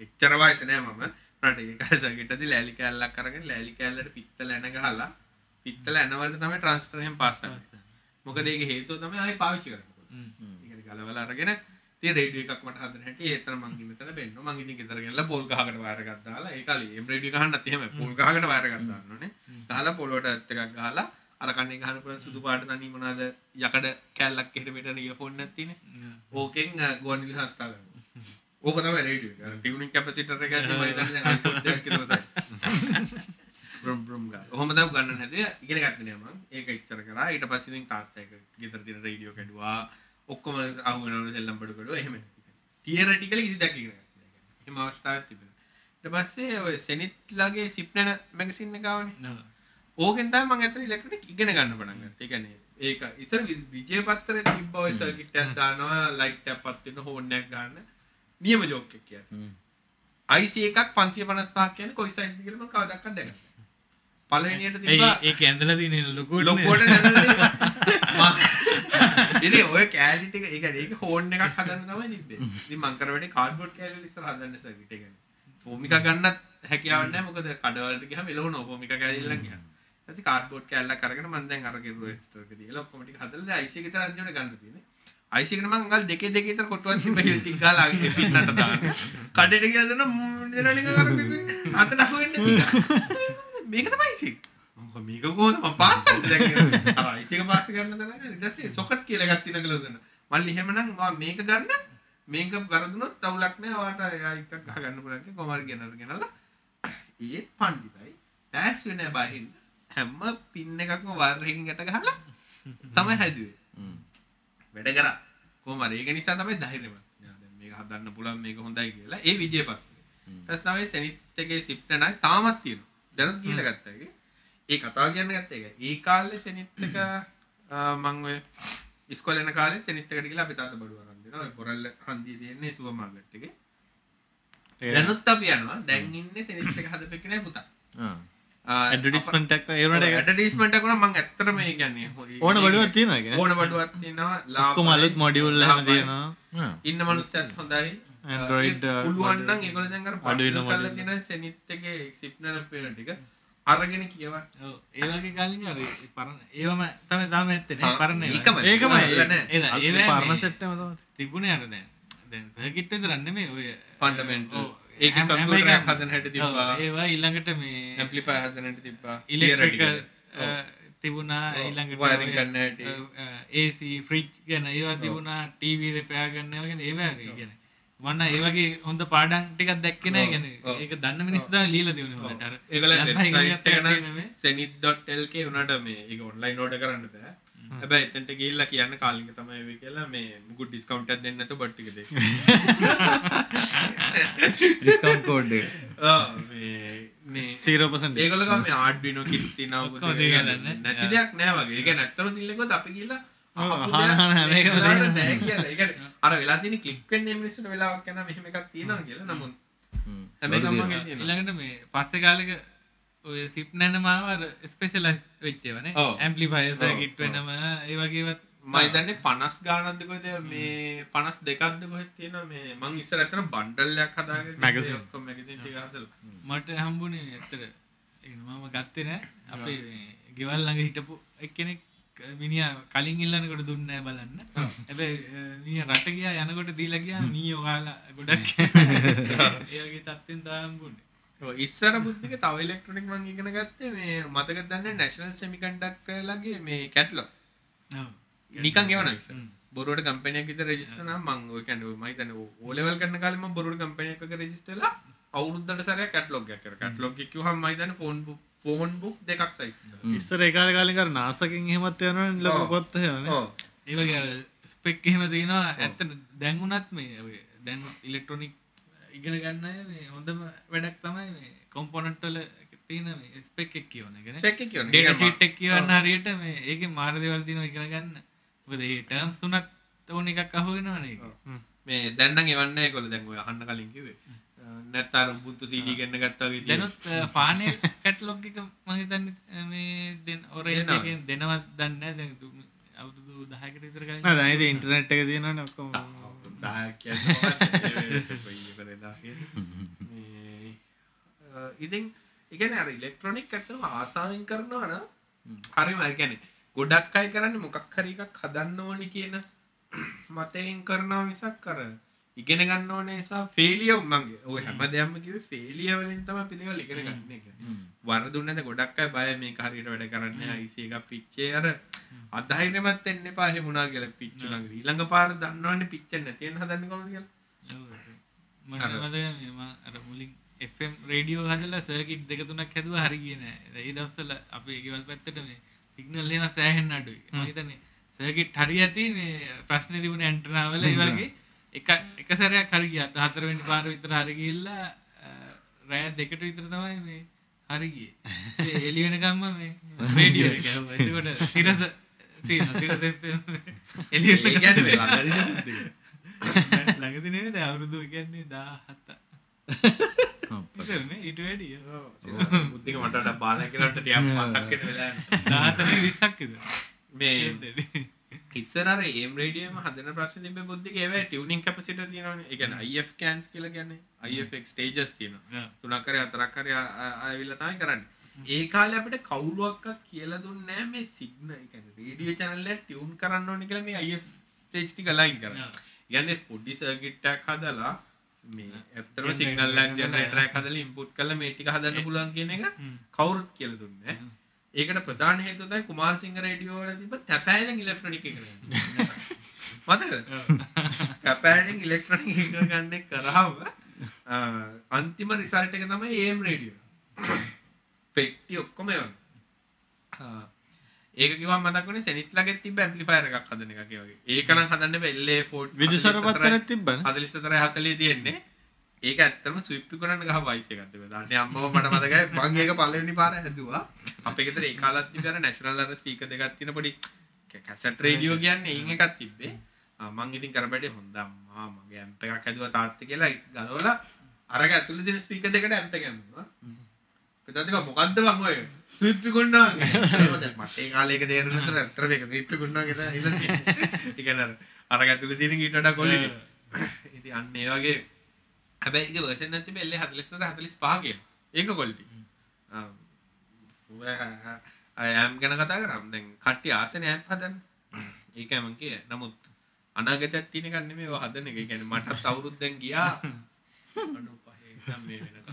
එච්චර වයස නෑ මම රට ඒ කාලේ සර්කිට් හදි ලෑලි කෑල්ලක් අරගෙන ලෑලි කෑල්ලට පිත්තල එන ගහලා පිත්තල එනවලට තමයි ට්‍රාන්ස්ෆර් එහෙම පාස් කරන්නේ. මොකද ඒක හේතුව තමයි ආයි පාවිච්චි කියන්නේ ගලවලා අරගෙන ඉතින් රේඩියෝ එකක් මට හදන්න හැටි ඒතර මං ඉන්න තැන බෙන්න මං ඉතින් ගෙදර ගෙනලා පොල් ගහකට වයර් එකක් දාලා ඒ කාලේ එම් රේඩියෝ ගහන්නත් එහෙම පොල් ගහකට වයර් එකක් දාන්න ඕනේ. ගහලා පොළොවට ඇත් එකක් ගහලා අර කන්නේ ගහන පුළුවන් සුදු පාට තනි මොනවාද? යකඩ කැල්ලක් එහෙට මෙතන ඉයර්ෆෝන් එකක් තියෙන්නේ. ඕකෙන් අ, ගුවන්විදුලි හත්තා ගන්නවා ඕක තමයි රේඩියෝ එක. අර ටියුනින් කැපසිටර් එක ඇතුලේ මම හිතන්නේ දැන් iPod එකක් විතර තමයි. බ්‍රම් බ්‍රම් ගාලා ඔහොම තමයි ගන්න හැදුවේ. ඉගෙන ගත්තේ නෑ මම ඒක ඉච්චර කරා. ඊට පස්සේ ඉතින් තාත්තා එක ගෙදර තියෙන රේඩියෝ කැඩුවා. ඔක්කොම අහු වෙනවලු සෙල්ලම් කඩුවා. එහෙම තියරටිකලි කිසි දෙයක් ඉගෙන ගත්තේ නෑ. එහෙම අවස්ථාවක් තිබුණා ඊට පස්සේ ඔය සෙනිට්ලාගේ සිප්නන මැගසින් එක ආවනේ. නෝ. ඕකෙන් තමයි මම ඇත්තට ඉලෙක්ට්‍රොනික ඉගෙන ගන්න පටන් ගත්තේ. ඒ කියන්නේ ඒක ඉතින් විජය පත්තරේ තිබ්බ ඔය සර්කිට් දානවා ලයිට් එකක් පත් වෙන හෝන් එකක් ගන්න. නියම ජෝක් එකක් කියන්නේ. IC එකක් 555ක් කියන්නේ කොයි සයිස්ද කියලා මම කවදාවත් නැහැ. පළවෙනියට තිබ්බා ඒක ඇඳලා තියෙන ලොකුවට නැදලා *laughs* ඉතින් ඔය කෑලි ටික ඒ කියන්නේ ඒක හෝන් එකක් හදන්න තමයි තිබ්බේ. ඉතින් මං කර වැඩි කාඩ්බෝඩ් කෑලි වල ඉස්සර හදන්න සර්කිට් එක. ෆෝම් එක ගන්නත් හැකියාවක් නැහැ මොකද කඩවලට ගියාම එළවන ෆෝම් එක කෑලි ළඟ ගියා. ඊට කාඩ්බෝඩ් කෑල්ලක් අරගෙන මම දැන් අර ගෙරු රෙජිස්ටර් එක තියලා ඔක්කොම ටික හදලා දැන් IC එක විතර අන්තිමට ගන්න තියෙන්නේ. IC එකට මම අඟල් දෙකේ දෙකේ විතර කොටුවක් තිබ්බ හිල් ටික ගාලා අගේ පින්නට දාන්න. කඩේට ගිහලා දුන්න මූ දෙන නික කරගෙන අත නහුවෙන්නේ මේක තමයි IC එක. මම මේක කොහොමද? මම පාස් කරන්න දැන් කියලා. අර IC එක පාස් කරන්න දැනගන්න ඊට පස්සේ සොකට් කියලා එකක් තියෙනවා කියලා දුන්නා. මල්ලි එහෙමනම් මම මේක ගන්න. මේක කරදුනොත් තවුලක් නෑ. ඔයාට එයා එකක් ගහ ගන්න පුළුවන් කියලා කොහමද ගෙනල්ලා ගෙනල්ලා. ඒත් පණ්ඩිතයි. ටෑස් වෙන බහින් හැම පින් එකක්ම වර්රකින් ගැට ගහලා තමයි හැදුවේ. වැඩ කර. කොහොම හරි. ඒක නිසා තමයි දැන් මේක හදන්න පුළුවන් මේක හොඳයි කියලා ඒ විජේපත් ඊට තමයි සෙනිත් එකේ සිප්ට නයි තාමත් තියෙනවා. දැනුත් ගිහලා ගත්තා ඒක. ඒ කතාව කියන්න ගත්තා ඒ එක ආ, මං ඔය ඉස්කෝලේ යන කාලේ සෙනිත් එකට ගිහලා අපි තාත්තා බඩුව අරන් දෙනවා. ඔය පොරල්ල හන්දියේ තියෙන්නේ මාකට් එකේ. දැනුත් අපි යනවා. දැන් ඉන්නේ සෙනිත් එක හදපෙන්නේ නෑ පුතා ඒවනට ඇඩඩිස්මට කන මං ඇත්තර මේ කියන්නේ ඕන බඩුවත් තියෙනවා ඕන බඩුවත් තියෙනවා ඔක්කොම අලුත් මොඩියුල් තියෙනවා. ඉන්න මනුස්සයත් හොඳයි. Android, uh, පුළුවන්නම් ඒගොල්ලෝ දැන් අර අඩු වෙන පඩු කරලා module. තියෙන සෙනිත් එකේ සිග්නල් පේන ටික අරගෙන කියවන්න. ඔව් ඒ වගේ කලින් අර පරණ ඒවම තමයි තාම ඇත්තේ පරණ. ඒකම ඒකම ඒවා පරණ මේ සෙට්ටම තමයි. තිබුණේ අර දැන්. දැන් සර්කිට් විතරක් නෙමෙයි ඔය ෆන්ඩමෙන්ටල් ඔව්. ඒක හැම- හැම කම්පියුටර් එකක් එකම. හදන හැටි තිබ්බා ඒවා ඊළඟට මේ ඇම්ප්ලිෆයර් හදන හැටි තිබ්බා ඉලෙක්ට්‍රිකල්. තිබුණා ඊළඟට ඔය, කරන්න හැටි. AC ෆ්‍රිජ් ගැන ඒවා තිබුණා ටීවී රිපෙයාර් කරන්න ඒවා ගැන ඒවා ගැන මන්න ඒ වගේ හොඳ පාඩම් ටිකක් දැක්කේ නැහැ ගැන. ඒක දන්න මිනිස්සු තමයි লীලා දිනුනේ හොඳට අර ඒගොල්ලන් යන්න ඉගෙන වෙබ්සයිට් එක නම් senit.lk උනට මේ ඒක ඔන්ලයින් ඕඩර් කරන්න බෑ. හැබැයි එතනට ගිහිල්ලා කියන්න කාලින්ක තමයි වෙයි කියලා මේ මුකුත් ඩිස්කවුන්ට් එකක් දෙන්න නැතුව බට් ටික දෙන්න. *laughs* ඩිස්කවන්් කෝඩ් ආ මේ මේ. තියලා ඒ දන්නේ. නැති දෙයක් නෑ වගේ. ඒ කියන්නේ ඇත්තම දිල්ලෙකොත් අපි කියලා. අර වෙලා තියෙන ක්ලික් වෙන්නේ මිනිස්සුන්ට වෙලාවක් යනවා මෙහෙම එකක් තියෙනවා කියලා. නමුත් තියෙනවා. ඊළඟට මේ පස්සේ කාලෙක ඔය සිප් නැන මාව අර ස්පෙෂලයිස් වෙච්ච ඒවා නේ. ඔව්. ඇම්ප්ලිෆයර් ඔව්, සර්කිට් ඔව්. වෙනම ඒ වගේවත් 50 ගානක්ද කොහෙද? මේ 52ක්ද කොහෙද තියෙනවා? මේ මං ඉස්සර ඇත්තට බණ්ඩල් එකක් හදාගෙන Magazine. ඔක්කොම මැගසින් ටික හදලා. මට හම්බුනේ ඇත්තට. ඒ මම ගත්තේ නෑ. අපේ ගෙවල් ළඟ හිටපු එක්කෙනෙක් මිනිිය කලින් ඉල්ලනකොට දුන්න බලන්න. ඇබ මිය රට ගියා යනකොට දීල ගියා මී ඔයාලා ගොඩක් *laughs* *laughs* ඒගේ තත්වෙන් දාම්බුණ ඉස්සර බුද්ධික තව ඉලෙක්ට්‍රොනික් මං ඉගෙන ගත්තේ මේ මතක දන්න නැශනල් සෙමිකන්ඩක් ලගේ මේ කැට්ලො නිකන් එවන විස බොරුවට කම්පනයක් විත රජිස්ටන මං කැන මයිතන ඕලෙවල් කන්න කාලම බොරුට කම්පනයක රජිස්ටලා අවුරුද්දට සර කටලොග කර කටලොග කිව හම මයිතන ෆෝන් ෆෝන් බුක් දෙකක් සයිස් ඉස්සර ඒකාල කාලිකර නාසකින් හෙමත් යන ලොක ඔව්. පොත්ත යන ඒවගේ ස්පෙක් එහෙම තියෙනවා. ඇත්ත දැන්ගුණත් මේ ඔය දැන් ඉලෙක්ට්‍රොනික් ඉගෙන ගන්න මේ හොඳම වැඩක් තමයි මේ කොම්පොනට්ටල තියෙන මේ ස්පෙක් එක් කියවන ගෙන එක් කියවන්න හරියට මේ ඒක මාර්දවල් තින ඉගෙන ගන්න. ඒ ටර්ම්ස් තුනත් ඕන එකක් අහුවෙනවානේ මේ දැන්නම් එවන්න කොල දැන්ව අහන්න කලින් කිවේ නැත්තාර බුත්තු සීඩි ගන්න ගත්තාගේ දැනුත් පානය කැටලොග් *laughs* එක මහිතන්න මේ දෙන් ඔරෙන් දෙනවත් දන්න අවුදු දහකට විතර දැයිති ඉන්ටනෙට් එක තියෙනන ඔක්කොම. *laughs* ඉතින් ඉගැන අර ඉලෙක්ට්‍රොනික් ඇත්තම ආසාාවෙන් කරනවන හරි මර්ගැන ගොඩක් අයි කරන්න මොකක් හරි එකක් හදන්න ඕනි කියන මතයෙන් කරනවා මිසක් කර ඉගෙන ගන්න ඕනේසා ෆේලිය උමන්ගේ ඔය හැම දෙයක්ම කිව ෆේලිය වලින් තම පිළිවල් ඉගෙන ගන්න එක. වරදුන්නද ගොඩක් අයි බය මේ හරිට වැඩ කරන්න අයිසේ එක පිච්චේ අර අදහිරමත් එන්න පාහෙ මුණනා කියල පිච්චු ළඟ ඊළඟ පාර දන්නවන්න පිච්චෙන් නැතියෙන් හදන්න කොම කියල? මට අර මුලින් FM රේඩියෝ හදලා සර්කිට් දෙක තුනක් හැදුව හරි කියන ඒ දවස්සල අපේ ගෙවල් පැත්තට මේ සිගනල් එම සෑහෙන් අඩුයි. මහිතන්නේ සර්කිට් හරි ඇති මේ ප්‍රශ්න තිබුණ ඇන්ටනාවල වගේ එක එක සැරයක් හරිගිය හතරවෙනි පාර විතර හරිගිල්ලා රෑ දෙකට විතර තමයි මේ හරිගිය එලි වෙනකම්ම මේ රේඩියෝ එකට සිරස එලි ළඟතිනේ ද අවුරුදු කියන්නේ දා හත්තා ඊට වැඩිය. බුද්ධික මට බාල කරට ටියක් මතක්කෙන වෙලා දාතන විසක්කද මේ ඉස්සර ඒම් රඩියම හදන ප්‍රශ් තිබ බුද්ධි ඒව ටියවනිින් කපසිට තියෙනවන එකන අයිF කෑන්ස් කියල ගැන අයිෆක් ස්ටේජස් තියෙන තුනක්කර අතරක්කර අයවිල්ල තමයි කරන්න. ඒ කාල අපට කවුලුවක්ක් කියල දුන්නෑ මේ සිග්න එක රේඩිය චනල්ල ටියවන් කරන්න ඕනි කළ මේ අයි ස්ටේජ්ටි කලයින් කර. ගන්න පොඩ්ඩි සර්ගිට්ටක් හදලා මේ ඇත්තම සිගනල් ජන රක් හදල ඉම්පුට් කල මේටික හදන්න පුලන් කියන එක කවුරුත් කියල දුන්න ඒකට ප්‍රධාන හේතුතයි කුමාර සිංහ රඩියෝල තිබ තැපෑලෙන් ඉලෙක්ට්‍රොනික මත *laughs* *laughs* තැපෑලෙන් ඉලෙක්ට්‍රොනික ගන්න කරාව අන්තිම රිසල්ට එක තමයි ඒම් රඩියෝ. පෙට්ටි ඔක්කොම යවන්න ඒක කිව මතක්න සැනිටලගේ තිබ ඇම්පලිපයර එකක් හදන එක වගේ. ඒකන හදන්න වෙල්ලේ ෆෝට් විදුසරපත්තන තිබ්බන. හදලිස්තර හතලේ තියෙන්නේ ඒක ඇත්තම සුප්පි කරන්න ගහ වයිසකත දන්න අම්ම මට මතකයි පංගේක පලනි පාර හැදවා. අපේකතර ඒ කාලත් තිබර නැශනල්ලර ස්පීක දෙගත්තින පොඩි කැසට රේඩියෝ කියන්න ඒ එකත් තිබ්බේ. මං ඉතින් කරබට හොඳම්මා මගේ ඇම්ප එකක් හැදුව තාත්ත කියලා ගලවල අරග ඇතුළ දින ස්පීක දෙකට ඇම්ප ගැන්වා පිතතික මොකක්ද බංගොය සුප්පි කොන්නා මටේ කාලේක තේරනතර ඇතර එක ස්විප්පි කොන්නා ගෙත ඉල ටිකන අර ඇතුළ තින ගීටට කොල්ල ඉති අන්න ඒ වගේ හැබැයි වර්ෂ නැති බෙල්ල හතලිස්තර හතලිස් පාගේ ඒක කොල්ටි අයම් ගැන කතා කරම් දැන් කට්ටි ආසන ඇප් හදන් ඒක ඇමන්ගේ නමුත් අනාගතත් තින ගන්න මේ හදන එක. ගැන මටත් අවුරුද්දැන් ගියා.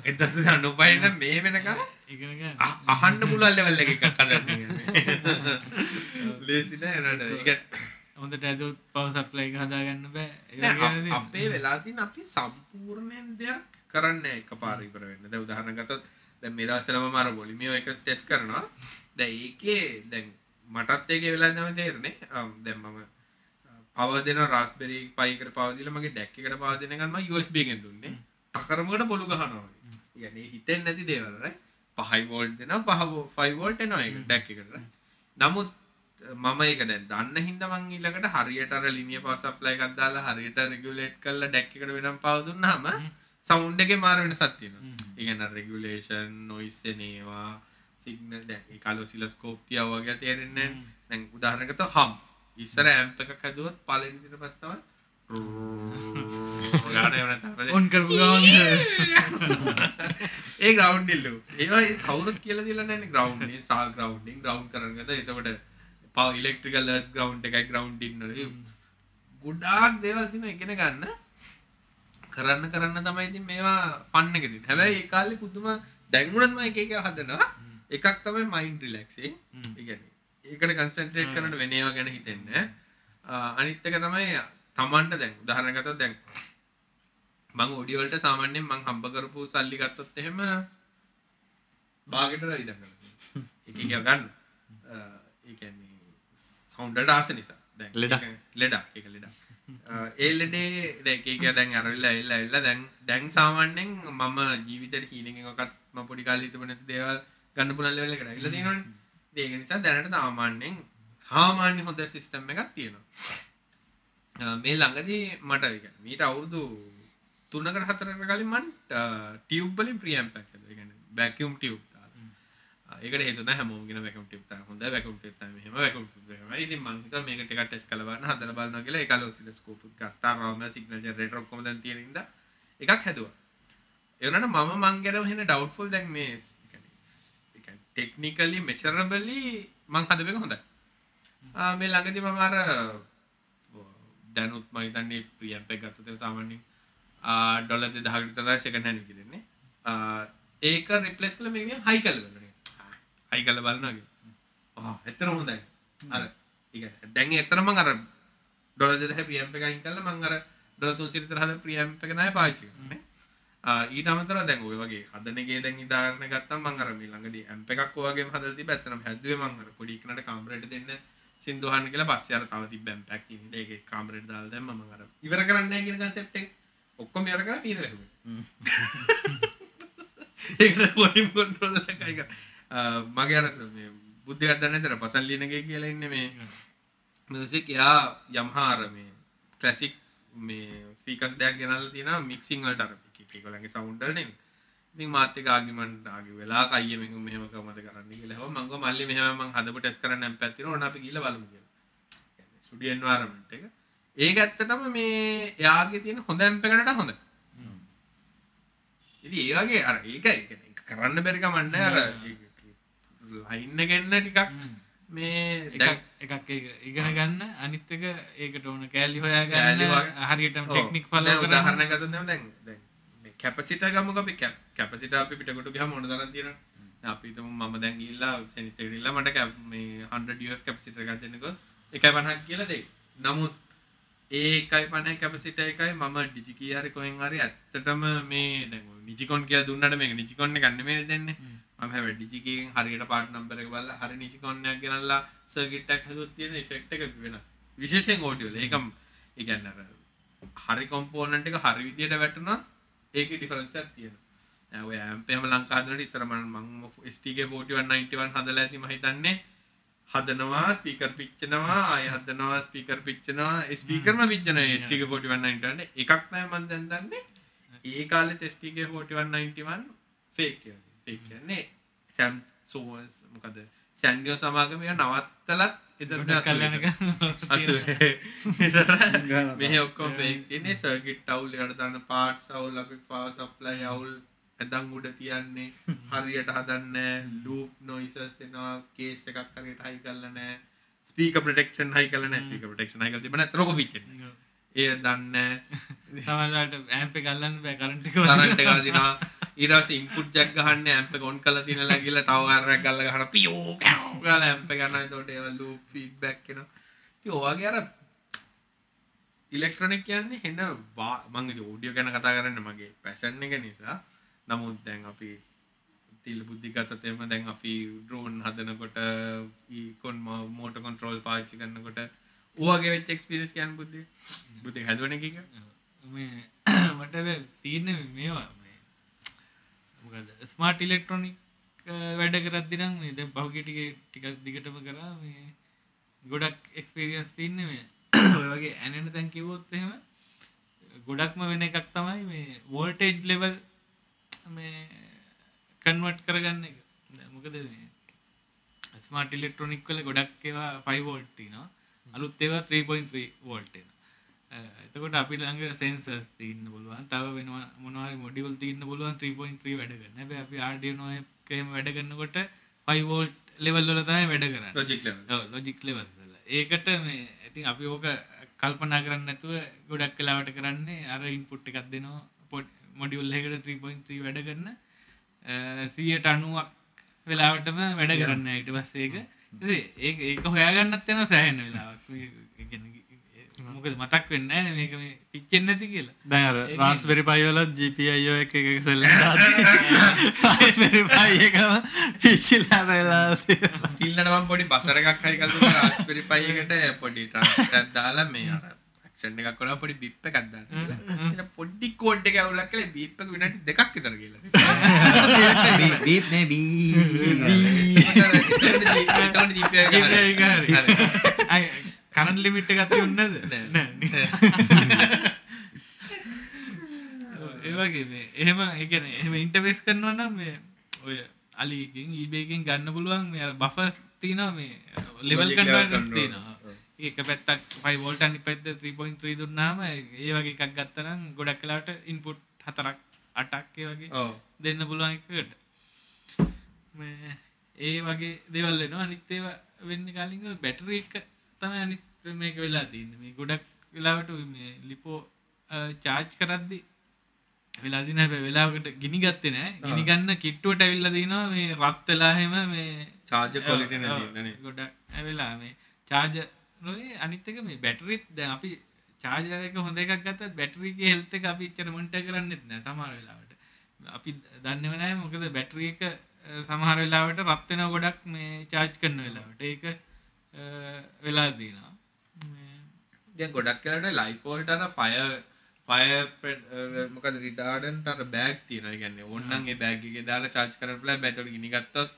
එදස අනුපයිද මේ ඉගෙන අහන්න ලෙවල් එකක් හදන්න ලේසින එනට ඒක හොඳට ඇදුත් පව සප්ලයි හදාගන්න බෑ. නෑ, අප- වෙලාතින් අපි සම්පූර්ණයෙන් දෙයක් කරන්න එක පාරිපර වෙන්න. ද උදාහරනගතත් දැ මෙදසලම මර බොලිමියෝ එක ටෙස් කරනවා. දැ ඒකේ දැන් මටත් ඒක වෙලා දැම් මම පව දෙන රස්බෙරි පයිකර පවදිල මගේ ඩැක්කට පාදනගම USB ගෙන් දුන්නේ. අකරමට පොළු ගහනවා යන හිතෙන් නැති දේවල්රයි පහයි වෝල්ට් දෙන පහ ෆයිවෝල්ට නවා ඩැක්ක කර නමුත් මම ඒක දැන් දන්න හින්ද මං ඊළඟට හරියට අර ලිනිය පවර් සප්ලයි එකක් දාලා හරියට රෙගියුලේට් කරලා ඩැක් එකට වෙනම් පවර් දුන්නාම සවුන්ඩ් එකේ මාර වෙනසක් තියෙනවා. ඒ කියන්නේ රෙගියුලේෂන් නොයිස් එනේවා සිග්නල් දැන් ඒ කලොසිලස්කෝප් තියා වගේ තේරෙන්නේ නැහැ. දැන් උදාහරණයකට හම් ඉස්සර ඇම්ප් එකක් හදුවොත් පළවෙනි දින පස්සේ තමයි *laughs* ගාන එවන තමයි ඔන් කරපු *laughs* ගමන් ඒ ග්‍රවන්්ඩිල්ල ඒ කවුරුත් කියල දිල න ග්‍රවන්් ස්ටා ග්‍රවන්ඩින් ග්‍රවන්් කරගත එතකට පව ඉලෙක්ට්‍රිකල් ග්‍රවන්් එකයි ග්‍රවන්් ඉන්න ගොඩාක් දේවල් තින එකෙන ගන්න. කරන්න කරන්න තමයි ඉතින් මේවා පන්නකෙති හැබැයි ඒකාලෙ පුදුම දැංගුණත්ම එක එක හදනවා. එකක් තමයි මයින්් රිලක්සේ ඉගැන ඒකට කන්සන්ට්‍රේට් කරට වෙනේවා ගැන හිතෙන්න අනිත්තක තමයි තමන්ට දැන්. උදාහරණගත දැන් මං ඔඩියවලට සාමාන්‍යයෙන් මං හම්බ කරපු සල්ලි ගත්තොත් එහෙම බාගෙට විදන් කරලා එක එක ගන්න. ඒ කියන්නේ සවුන්ඩට ආස නිසා. දැන් ලෙඩක්. ලෙඩක් ඒක ලෙඩක් *laughs* ඒ ලෙඩේ දැන් එක එක දැන් අරවිලා ඇවිල්ලා ඇවිල්ලා දැන් දැන් සාමාන්‍යයෙන් මම ජීවිතේට මම පොඩි කාලේ හිතපු නැති දේවල් ගන්න පුළුවන් ලෙවල් එකට ඇවිල්ලා තියෙනවනේ. ඒක නිසා දැනට සාමාන්‍යයෙන් සාමාන්‍ය හොඳ සිස්ටම් එකක් තියෙනවා. මේ ළඟදී මට කියන්නේ මීට අවුරුදු 3කට 4කට කලින් මම ටියුබ් වලින් ප්‍රියම්ප් එකක් හදුවා. ඒ කියන්නේ වැකියුම් ටියුබ් දාලා. අ, ඒකට හේතුව තමයි හැමෝම කියන වැකියුම් ටියුබ් තමයි හොඳ වැකියුම් ටියුබ් තමයි මෙහෙම වැකියුම් ටියුබ් තමයි. ඉතින් මම හිතුවා මේක ටිකක් ටෙස්ට් කරලා බලන්න හදලා බලනවා කියලා ඒකල ඔසිලොස්කෝප් එක ගත්තා. රාම සිග්නල් ජෙනරේටර් ඔක්කොම දැන් තියෙන ඉඳා එකක් හැදුවා. ඒ වුණාට මම මං ගැන වෙන ඩවුට්ෆුල් දැන් මේ ඒ කියන්නේ ඒ කියන්නේ ටෙක්නිකලි මෙෂරබලි මං හදපේක හොඳයි. ආ, මේ ළඟදී මම අර දැනුත් මම හිතන්නේ ප්‍රියම්ප් එක ගත්තොත් සාමාන්‍යයෙන් ආ ඩොලර් 2000කට විතර සෙකන්ඩ් හෑන්ඩ් එකේ දෙන්නේ. ආ ඒක රිප්ලේස් කළා මේක නිකන් හයි කරලා බලනවා. හයි කියන්නේ. ආ එතරම් හොඳයි. අර දැන් එතරම් අර ඩොලර් 2000 ප්‍රියම්ප් එක අයින් කළා මම අර ඩොලර් 300 විතර හද ප්‍රියම්ප් එක තමයි පාවිච්චි කරන්නේ. ආ ඊට අමතරව දැන් ඔය වගේ හදන එකේ දැන් ඉදාගෙන ගත්තම මම අර මේ ළඟදී ඇම්ප් එකක් වගේම හදලා තිබ්බ ඇත්තටම හැදුවේ මම අර පොඩි එකනට කාමරේට දෙන්න සින්දු අහන්න කියලා පස්සේ අර තව තිබ්බ ඇම්ප් එකක් ඉන්නේ ඒකේ කාමරේට දාලා දැම්මම මම අර ඉවර කරන්නේ නැහැ කියන කන්සෙප්ට් එක ඔක්කොම ඉවර කරලා පීන වැහුවා *laughs* *laughs* ඒකට වොලියම් කන්ට්‍රෝල් එකයි කර මගේ අර බුද්ධියක් දන්නේ නැතර පසන් ලියනගේ කියලා ඉන්නේ මේ මියුසික් එයා යමහා අර මේ ක්ලාසික් මේ ස්පීකර්ස් දෙයක් ගෙනල්ලා තියෙනවා මික්සිං වලට අර ඒගොල්ලන්ගේ සවුන්ඩ් වලනේ ඉතින් මාත් එක්ක ආගිමන්ට් ආගි වෙලා කයිය මේක මෙහෙම කොහමද කරන්න කියලා හව මං ගෝ මල්ලි මෙහෙම මං හදපු ටෙස්ට් කරන්න නම් පැත්තේ ඕන අපි ගිහලා බලමු කියලා. ස්ටුඩියෝ එන්වයරන්මන්ට් එක. ඒක ඇත්තටම මේ එයාගේ තියෙන හොඳ ඇම්ප් එකකට හොඳයි. ඉතින් ඒ වගේ අර ඒක ඒ කියන්නේ ඒක කරන්න බැරි කමක් නැහැ. අර ලයින් එක එන්න ටිකක්. මේ එකක් ඉගෙන ගන්න. අනිත් එක ඒකට ඕන කෑලි හොයා ගන්න ඔව්. ටෙක්නික් උදාහරණයක් ගත්තොත් එහෙනම් දැන් කැපසිටර් ගමුක අපි. කැපසිටර් අපි පිටකොට ගියාම මොන තරම් තියෙනවද? දැන් අපි හිතමු මම දැන් ගිහිල්ලා සෙනිත් එකට ගිහිල්ලා මට කැප්- මේ 100 UF කැපසිටර් එකක් දෙන්නකො. 150ක් කියලා දෙයි. නමුත් ඒ 150 කැපසිටර් එකයි. මම ඩිජිකී හරි කොහෙන් හරි ඇත්තටම මේ නිජිකොන් කියලා දුන්නට මේක නිජිකොන් එකක් නෙමෙයි දෙන්නේ. මම හැබැයි ඩිජිකීගෙන් හරියට පාර්ට් නම්බර් බලලා හරි නිජිකොන් එකක් ගෙනල්ලා සර්කිට් එකක් හදුවොත් තියෙන ඉෆෙක්ට් එක වෙනස්. විශේෂයෙන් ඕඩියෝ වල. ඒකම අර හරි කොම්පෝනන්ට් එක හරි විදියට වැටුණා. ඒකේ ඩිෆරන්ස් එකක් තියෙනවා. දැන් ඔය ඇම්ප් එහෙම ලංකාවේ හදනකොට ඉස්සර මම මම STK 4191 හදලා ඇති මම හිතන්නේ හදනවා ස්පීකර් පිච්චෙනවා ආය හදනවා ස්පීකර් පිච්චෙනවා. ස්පීකර්ම පිච්චෙනවා. STK 4191 එකක් තමයි මම දැන් දන්නේ. ඒ කාලෙත් STK 4191 ෆේක් එක. ෆේක් කියන්නේ සැම්සෝස් මොකද සැන්ඩියෝ සමාගම ඒවා නවත්තලත් කල්යනක *laughs* මෙහ ඔක්කොම බේක් තියන්නේ සර්කිට් අවුල් යට දන්න පාට් සවුල් අපි පාව සප්ලයි අවුල් ඇදං උඩ තියන්නේ. *laughs* හරියට හදන්න ලූප් නොයිසස් එනවා කේස් එකක් හරියට හයි කරලා නැහැ. ස්පීකර් ප්‍රොටෙක්ෂන් හයි කරලා නැහැ. ස්පීකර් ප්‍රොටෙක්ෂන් හයි කරලා තිබුණා නැත්නම් ඔක පිච්චෙන්නේ ඒ දන්නේ තමලට ඇම්ප ගල්ලන්න බෑ කරන්ටක කරන්ට් එක දිනවා ඊට පස්සේ ඉන්පුට් ජැක් ගහන්න ඇම්ප් එක ඔන් කරලා තියෙනලා ගිහලා තව කාරයක් ගල්ලා ගහන පියෝ ගාලා ඇම්ප් එක ගන්නවා. එතකොට ඒවා ලූප් ෆීඩ්බැක් එනවා. ඉතින් ඔයගේ අර ඉලෙක්ට්‍රොනික කියන්නේ හෙන මම ඉතින් ඔඩියෝ ගැන කතා කරන්නේ මගේ පැෂන් එක නිසා නමුත් දැන් අපි තිල් බුද්ධි ගත්තත් එහෙම දැන් අපි ඩ්‍රෝන් හදනකොට ඊකොන් මෝටර් කන්ට්‍රෝල් පාවිච්චි කරනකොට ඔයගේ වෙච්ච එක්ස්පීරියන්ස් කියන්නේ බුද්ධි? බුද්ධි හැදුවනේ කීක මේ *clears throat* මට තීරණ මේවා මොකද ස්මාර්ට් ඉලෙක්ට්‍රොනික් වැඩ කරත්දිනම් මේ දැන් පහුගිය ටික ටිකක් දිගටම කරා මේ ගොඩක් එක්ස්පීරියන්ස් තියන්නේ මේ *clears throat* ඔය වගේ ඇනෙන තැන් කිව්වොත් එහෙම ගොඩක්ම වෙන එකක් තමයි මේ වෝල්ටේජ් ලෙවල් මේ කන්වර්ට් කරගන්න එක. මොකද මේ ස්මාර්ට් ඉලෙක්ට්‍රොනික් වල ගොඩක් ඒවා 5 වෝල්ට් තියෙනවා. අලුත් ඒවා 3.3 වෝල්ට් එනවා. එතකොට අපි ළඟ සෙන්සර්ස් තියන්න පුළුවන්. තව වෙනවා මොනවාරි මොඩියුල් තියන්න පුළුවන් 3.3 වැඩ කරන්න. හැබැයි අපි ආඩියනෝ එකේම වැඩ කරනකොට 5 වෝල්ට් ලෙවල් වල තමයි වැඩ කරන්නේ. ලොජික් ලොජික් ලෙවල් වල. ඒකට මේ ඉතින් අපි ඕක කල්පනා කරන්න නැතුව ගොඩක් කලාවට කරන්නේ අර ඉන්පුට් එකක් දෙනවා. පොඩ් මොඩියුල් එකට 3.3 වැඩ කරන සියට අනුවක් වෙලාවටම වැඩ කරන්න ඊට පස්සේ ඒක. ඒ ඒක හොයාගන්නත් යන සෑහෙන වෙලාවක්. මොකද මතක් වෙන්න නෑනේ මේක මේ පිච්චෙන්නේ නැති කියලා. දැන් අර රාස්බෙරි පයි වල GPIO එක එක සෙල්ලම් දාලා රාස්බෙරි පයි එකම පිච්චිලා වෙලා මම පොඩි බසර එකක් හරි කල්පනා රාස්බෙරි පයි එකට පොඩි ට්‍රාන්ස්ෆර් එකක් දාලා මේ අර ඇක්ෂන් එකක් කරලා පොඩි බිප් එකක් දාන්න. ඊට පොඩි කෝඩ් එක ඇවුලක් කියලා බීප් එක විනාඩි දෙකක් විතර ගිහලා. බීප් නේ බී එතකොට GPI එක හරි. ඒක හරි. අයි කරන්ට් ලිමිට් එකක් තියුන්නද? නෑ. *laughs* ඒ වගේ මේ. එහෙම ඒ කියන්නේ එහෙම ඉන්ටර්ෆේස් කරනවා නම් මේ ඔය අලිකින් eBay-කින් ගන්න පුළුවන්. මේ අර බෆර්ස් තියෙනවා මේ ලෙවල් Logic ඒක පැත්තක් 5 වෝල්ට් අනිත් පැත්ත 3.3 දුන්නාම ඒ වගේ එකක් ගත්තනම් ගොඩක් වෙලාවට ඉන්පුට් හතරක් අටක් ඒ වගේ. දෙන්න පුළුවන් එකකට. මේ ඒ වගේ දේවල් වෙනවා. අනිත් ඒවා වෙන්න කලින් බැටරි එක තමයි අනිත් මේක වෙලා තියන්නේ. මේ ගොඩක් වෙලාවට ලිපෝ චාර්ජ් කරද්දි වෙලා දින හැබැයි වෙලාවකට ගිනි ගත්තේ නෑ ගිනි ගන්න කිට්ටුවට ඇවිල්ලා දිනවා. මේ රත් වෙලා හැම මේ වෙන්නේ නේ. ගොඩක් ඇවිලා මේ චාර්ජ නොවේ. අනිත් එක මේ බැටරිත් දැන් අපි චාර්ජර් එක හොඳ එකක් ගත්තත් බැටරි එකේ හෙල්ත් එක අපි එච්චර මොනිටර් කරන්නෙත් නෑ සමහර වෙලාවට. අපි දන්නේම නෑ මොකද බැටරි එක සමහර වෙලාවට වෙනවා ගොඩක් මේ චාර්ජ් කරන වෙලාවට. ඒක අ, වෙලා දිනවා. මේ දැන් ගොඩක් කරට ලයිපෝල්ට අර ෆය ෆය මොකද රිඩාඩන්ට අර බෑග් තියෙන ගැන්න ඔන්නන් ඒ බෑගගේ දාලා චාච් කරල බැතට ගිනිගත්තොත්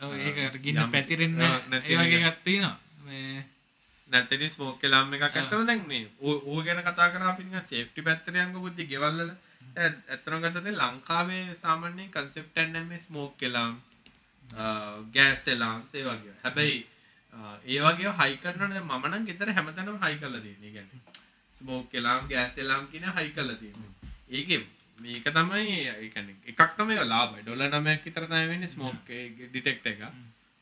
ඔව්, ඒක ගින්න යම්- පැතිරෙන්න ඔව්, නැති ඒ වගේ එක. එකක් තියෙනවා මේ නැතති ස්මෝක් කලාම් එකක් ඇතර දැන් මේ ඕ ගැන කතා කර අපි සේෆ්ටි පැත්තරයංග බුද්ධි ගෙවල්ල ඇත්තන ගතද ලංකාවේ සාමාන්‍යයෙන් කන්සෙප්ටන්ම ස්මෝක් කෙලාම් ගෑස් එලාම් සේ වගේ. හැබැයි ඒ වගේ හයි කරන මනන් ගෙතර හැමතනම් හයි කල දන්නේ ගැන ස්මෝක් කෙලාම් ගෑස් එලාම් කියන හයි කල තියන්න. ඒක මේක තමයි ඒකන එකක් තම ලාබ ඩොල නමයක් විතරතම වෙන්න ස්මෝක් ඩිටෙක්ට එක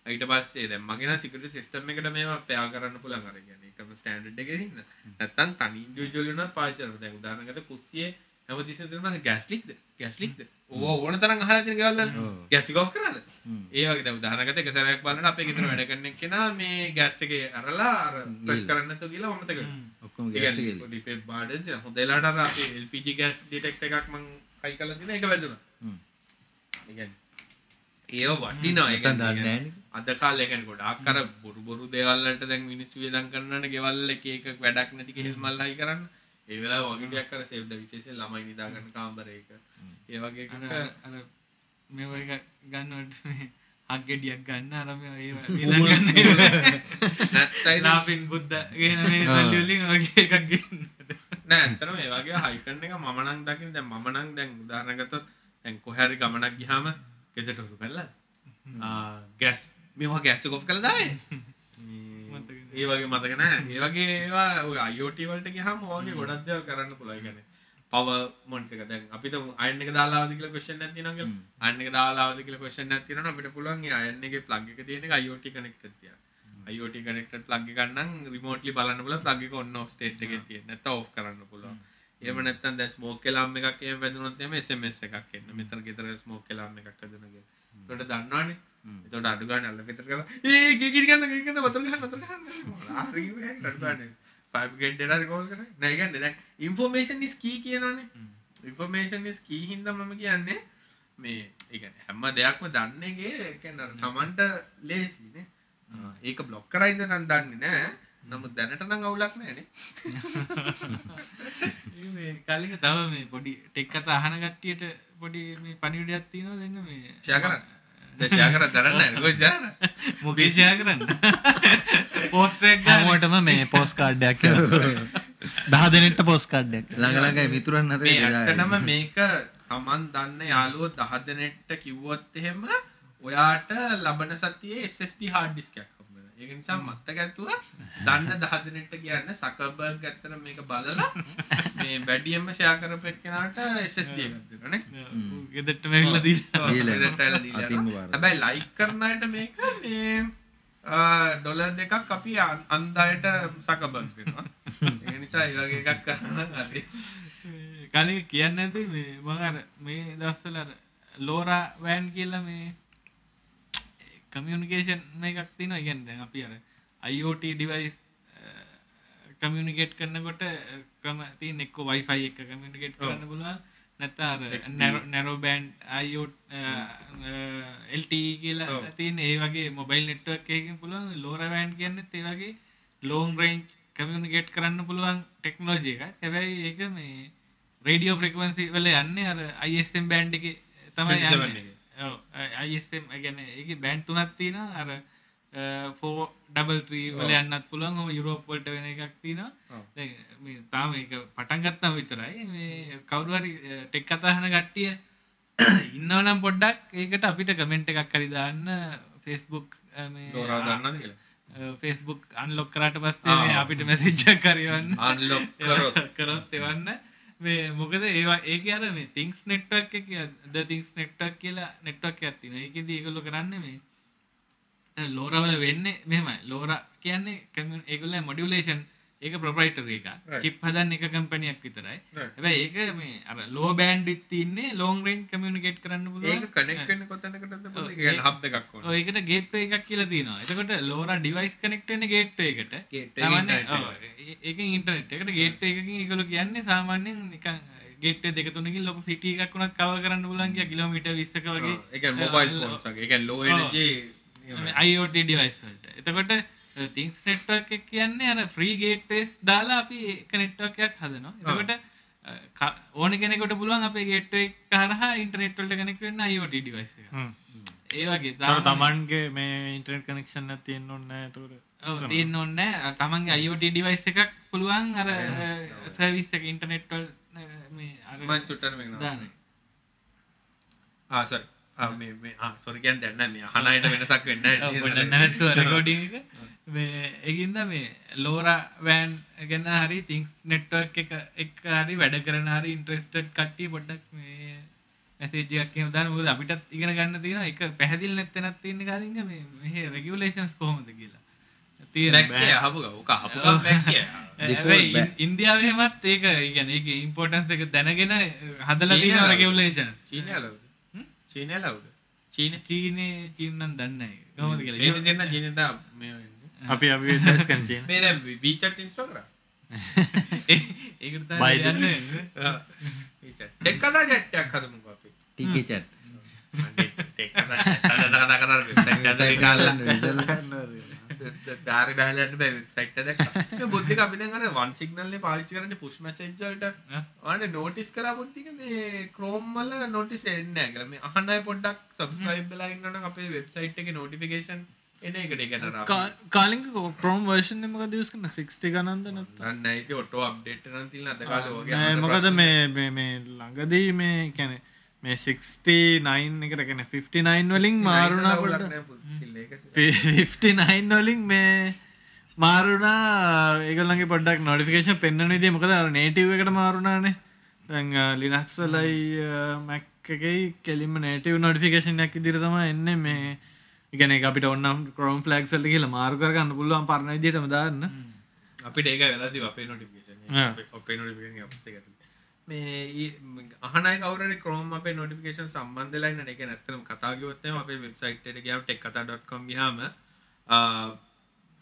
ඊට පස්සේ දැන් මගෙන සිකට සිස්ටම් එකට මේවා පයා කරන්න පුළුවන් අර කියන්නේ. එකම ස්ටෑන්ඩඩ් එකේ ඉන්න. නැත්තම් තනි ඉන්ඩිවිජුවල් වෙනවා පාවිච්චි කරනවා දැන් උදාහරණයකට කුස්සියේ හැමතිස්සෙම දෙනවා ගෑස් ලික්ද ගෑස් ලික්ද ඕවා ඕන තරම් අහලා තියෙන ගෙවල් වල. ගෑස් එක ඔෆ් කරාද? ඒ වගේ දැන් උදාහරණයකට එක සැරයක් බලන්න අපේ ගෙදර වැඩ කරන කෙනා මේ ගෑස් එකේ අරලා අර ප්‍රෙස්. කරන්න නැතුව ගිහලා මම තක ඔක්කොම ගෑස් ටික පොඩි පෙප් බාඩන් තියෙන හොඳ වෙලාවට අර අපේ LPG ගෑස් ඩිටෙක්ට් එකක් මං හයි කරලා තියෙන ඒක වැදුනා. ඒ කියන්නේ ඒව වටිනවා. ඒ නැත්තම් කියන්නේ දන්නේ නෑනේ. අද කාලේ කියන්නේ ගොඩාක් අර බොරු බොරු දේවල් වලට දැන් මිනිස්සු වියදම් කරනවනේ ගෙවල් වල එක එක වැඩක් නැති කෙහෙල් මල් හයි කරන්න. ඒ වෙලාව වගේ ටිකක් අර සේව්ද විශේෂයෙන් ළමයි නිදා ගන්න කාමරයක ඒ වගේ එකක අර මේ වගේ ගන්නවට මේ හක් ගෙඩියක් ගන්න අර මේ ඒවා *laughs* වියදම් ගන්න නැත්තයි ලාපින් බුද්ධ ගෙන මේ ආ. සල්ලි වලින් වගේ එකක් ගන්න නෑ ඇත්තටම ඒ වගේ හයි කරන එක මම නම් දකින්න දැන් මම නම් දැන් උදාහරණ ගත්තොත් දැන් කොහේ හරි ගමනක් ගියාම ගෙදරට හුරු කරලා ආ ගෑස් මේවා ගෑස් එක ඔෆ් කරලා දාවේ. මතක නෑ. ඒ වගේ මතක නෑ ඒ වගේ ඒවා ඔය IoT වලට ගියාම ඔයගේ ගොඩක් දේවල් කරන්න කියන්නේ පව මොනිටර් එක. දැන් අපිට අයන් එක දාලා ආවද කියලා ක්වෙස්චන් එකක් තියෙනවා කියලා. අයන් එක දාලා ආවද කියලා ක්වෙස්චන් එකක් තියෙනවා නම් අපිට පුළුවන් ඒ අයන් එකේ ප්ලග් එක තියෙන තියන්න IoT කනෙක්ටඩ් ප්ලග් එකක් නම් රිමෝට්ලි බලන්න එක on off state එකේ තියෙන. නැත්නම් off කරන්න පුළුවන්. එහෙම නැත්නම් දැන් ස්මෝක් එලාම් එකක් එහෙම වැදුනොත් එහෙම SMS එකක් එන්න. මෙතන ගෙදර ස්මෝක් එලාම් එකක් කියලා. ඒකට දන්නවනේ එතකොට අඩු ගන්න අල්ල ගෙදර කරලා ඒ ගේ ගිනි ගන්න ගිනි ගන්න වතුර ගන්න වතුර ගන්න හරි කිව්වේ අඩු ගන්න ෆයිබ් ගේට් එකට කෝල් කරා නෑ කියන්නේ දැන් ඉන්ෆෝමේෂන් ඉස් කී කියනවනේ ඉන්ෆෝමේෂන් ඉස් කී හින්දා මම කියන්නේ මේ ඒ කියන්නේ හැම දෙයක්ම දන්නේගේ ඒ කියන්නේ තමන්ට ලේසිනේ ඒක බ්ලොක් කරයිද නම් දන්නේ නෑ නමුත් දැනට නම් අවුලක් නෑනේ කලින් තව මේ පොඩි ටෙක් කතා අහන කට්ටියට පොඩි මේ පණිවිඩයක් තියෙනවා දෙන්න මේ ෂෙයා කරන්න කරලා දරන්න නෑ. කොහෙද දාන්න මොකේ ෂෙයා කරන්න? පෝස්ට් එකක් ගන්න. හැමෝටම මේ පෝස් කාඩ්ඩයක් දහ දෙනෙට පෝස් කාඩ්ඩයක් ළඟ ළඟයි මිතුරන් අතර මේ බෙදාගෙන. ඇත්තටම මේක තමන් දන්න යාළුවෝ දහ දෙනෙට්ට කිව්වොත් එහෙම ඔයාට ලබන සතියේ SSD හාඩ් ඩිස්ක් එකක් හම්බ වෙනවා. ඒක නිසා මත්තක ඇතුව දන්න දහදනට කියන්න සකබර්ග ඇත්තර මේක බලලා මේ වැඩියම්ම ෂයා කරපෙක් කෙනට SSD ගත්තරනේ ගෙදෙට්ට මැවිල්ල දී අතින්ම වාර. හැබැයි ලයික් කරනයට මේක මේ ඩොල දෙකක් අපි අන්- අන්දායට සකබස් වෙනවා ඒ නිසා ඒ වගේ එකක් කරන්න හරි. කලින් කියන්න ඇති මේ මඟර මේ දස්සල ලෝරා වෑන් කියලා මේ කමියනිකේෂන් එකක් තින ඉගන් දැන් අපි අර අයිෝට ඩිවයිස් කමියනිකේට් කරන්නකොට ක්‍රම ති එක්ක වයිෆයි එක කමියනිකේට්. කරන්න පුළුවන් නැත්තාර XP. Narrow band IoT LTE කියලා. තින් ඒ වගේ මොබයිල් නෙට්වක් එකකින් පුළුවන් ලෝරවෑන් කියන්න ඒවගේ ලෝන් රේන්ජ් කමියනිකේට් කරන්න පුළුවන් ටෙක්නෝජය එක හැබැයි ඒක මේ රේඩියෝ ප්‍රෙක්වන්සි වල යන්න අර අයිස්ම් බෑන්් එක තමයි 27 යන්නේ. අයිස්ම් ගැන එක බෑන්් තුනත් තියෙන අර ෆෝ ඩබල් ත්‍රී වල. යන්නත් පුළුවන්. හම යුරෝප්වලට වෙන එකක් මේ තාම එක පටන්ගත්තම විතරයි. මේ කවරුහරි ටෙක් කතාහන ගට්ටිය *coughs* ඉන්නවනම් පොඩ්ඩක් ඒකට අපිට කමෙන්ට් එකක් කරිදාන්න ෆෙස්බුක් කියලා? ෆෙස්බුක් අන්ලොක් කරට පස්සේ. අපිට මැසිච්චක් කරවන්න අන්ලොක් කරොත් එවන්න මේ මොකද ඒවා ඒක අර මේ තිංස් නෙට්වක් එක ද තිංස් නෙට්වක් කියලා නෙට්වක් ඇත්තින එකද ඒගොල්ල කරන්න මේ ලෝරවල වෙන්න මෙම ලෝර කියන්නේ කම ඒගොල්ල මොඩියලේෂන් ඒක ප්‍රපයිටර එක. චිප් හදන්න එක කම්පනයක් විතරයි. ඇැ ඒක මේ අර ලෝ බෑන්ඩ් තින්නේ ලෝන් රෙන් කමියනිකේට් කරන්න ඒක පුළුවන් කනෙක් වෙන්න කොතැනකටද? ඔව්, පොඩි කියන්නේ ඒ- හබ් එකක් ඒකට ගේට් එකක් කියලා තියෙනවා. එතකොට ලෝර ඩිවයිස් කනෙක්ටන ගේට් එකට. ඒක ඉන්ටනෙට් එකට. ගේට් එකකින් එකකු කියන්නේ සාමාන්‍යෙන් නිකන් ගේට දෙක තුනකින් ලොක සිටිය එකක් වුණත් කව කරන්න පුලන් කිය කිලෝමිට විස්සක වගේ. ඒක මොබයිල් ෆෝන්ස් ඒක ලෝ එනර්ජි අයිෝට ඩිවයිස්වලට එතකොට තිංස් නෙට්වක් එක කියන්නේ අර ෆ්‍රී ගේට්ස් දාලා අපි එක නෙට්වක්යක් හදනවා. එතකොට ක- ඕන කෙනෙකොට පුළුවන් අපේ ගේට්ව කරහ ඉන්ටනෙට්වල්ට කනෙක්වෙන්න අයිෝට ඩිවයිස ඒ වගේ. තර දාලා තමන්ගේ මේ ඉන්ටරට කනෙක්ෂන් තියෙන් ඔන්න තුර ඔව්, තියෙන්න ඕන්න තමන්ගේ අයිෝට ඩිවයිස් එකක් පුළුවන් අර සර්විස් එක ඉන්ටනෙට්වල් මේ අර මං චුට්ටට මේක සොරිකයන් දැන්න මේ හනයට වෙනසක් වෙන්න ඔව්, පොඩ්ඩක් නැවැත්තුවා රෙකෝඩින් එක. මේ ඒකින්ද මේ ලෝරා වෑන් ගැන හරි තිංස් නෙට්වක් එක එක් හරි වැඩ කරන හරි ඉන්ට්‍රස්ටඩ් කට්ටිය පොඩ්ඩක් මේ මැසේජයක් එහෙම දාන්න මොකද අපිටත් ඉගෙන ගන්න තියෙනවා එක පැහැදිලි නැත්නම් තියෙන කාරින්ග මේ රෙගියුලේෂන්ස් කොහොමද කියලා. තියෙන බැක්කේ අහපු ගව කහපු බැක්කිය හැබැයි ඉන්- ඉන්දියාවහෙමත් ඒක ඉගැන ඒක ඉම්පෝටන්ස් එක දැනගෙන හදලා තියෙන රෙගියුලේෂන් චීනය ලවද චීනය ලවද? චීන චීනයේ චීනන් දන්න කොහොමද ඒ කියලා දෙන්න වෙන්නේ. අපි අපි වීචට් ඉන්ස්ටෝ කරා? *laughs* ඒකට ටෙක් කතා ජැට්ටයක් හදමුකෝ අපි. ටිකේ චැට්. ටෙක් කතා කතා කතා වෙබ්සයිට් එකක් ගාලා දාරි බහලන්න බෑ වෙබ්සයිට් එක දැක්කා. මේ බුද්ධික අපි දැන් අර වන් සිග්නල් එක පාවිච්චි කරන්නේ පුෂ් මැසේජ් වලට. ඔයාලට නෝටිස් කරා බුද්ධික මේ වල නෝටිස් එන්නේ නැහැ කියලා. මේ අහන්න අය පොඩ්ඩක් සබ්ස්ක්‍රයිබ් ඉන්නවනම් අපේ වෙබ්සයිට් එකේ නොටිෆිකේෂන් එන එකට ඒක නරා කාලික ප්‍රෝම් වර්ෂන් එමක දස් කන 60 ගනන්ද ඒක ඔටෝ අප්ඩේට් කරන් තියෙන අද කාලේ වගේ නෑ, අහන්න මොකද මේ ළඟදී මේ කැන මේ 69 එකට කැන 59 වලින් මාරුණා අවුලක් පොඩ්ඩ නෑ පුතිල්ල ඒක සිරා. 59 වලින් මේ මාරුණා ඒගලගේ පොඩක් නොටිෆිකේෂන් පෙන්න්න විදේ මොකද නේටව එකට මාරුණානේ. දැන් ලිනක්ස් වලයි මැක්කකයි කෙලින්ම නේටව නොටිෆිකේෂන්යක් ඉදිර තම එන්න. මේ ඉගන අපිට ඔන්න කරෝම් ෆලක්සල්ට කියලා මාරු කරගන්න පුළුවන් පරණ දිටම දාන්න. අපිට ඒක වෙලාදී අපේ නොටිෆිකේෂන් ආ. අපේ නොටිෆිකේෂන් අපිට එක මේ අහනයි කවුරුහරි Chrome අපේ notification සම්බන්ධ වෙලා ඉන්න ඒක නැත්තම් කතා කිව්වොත් එහෙනම් අපේ වෙබ්සයිට් එකට ගියාම tekkata.com ගියාම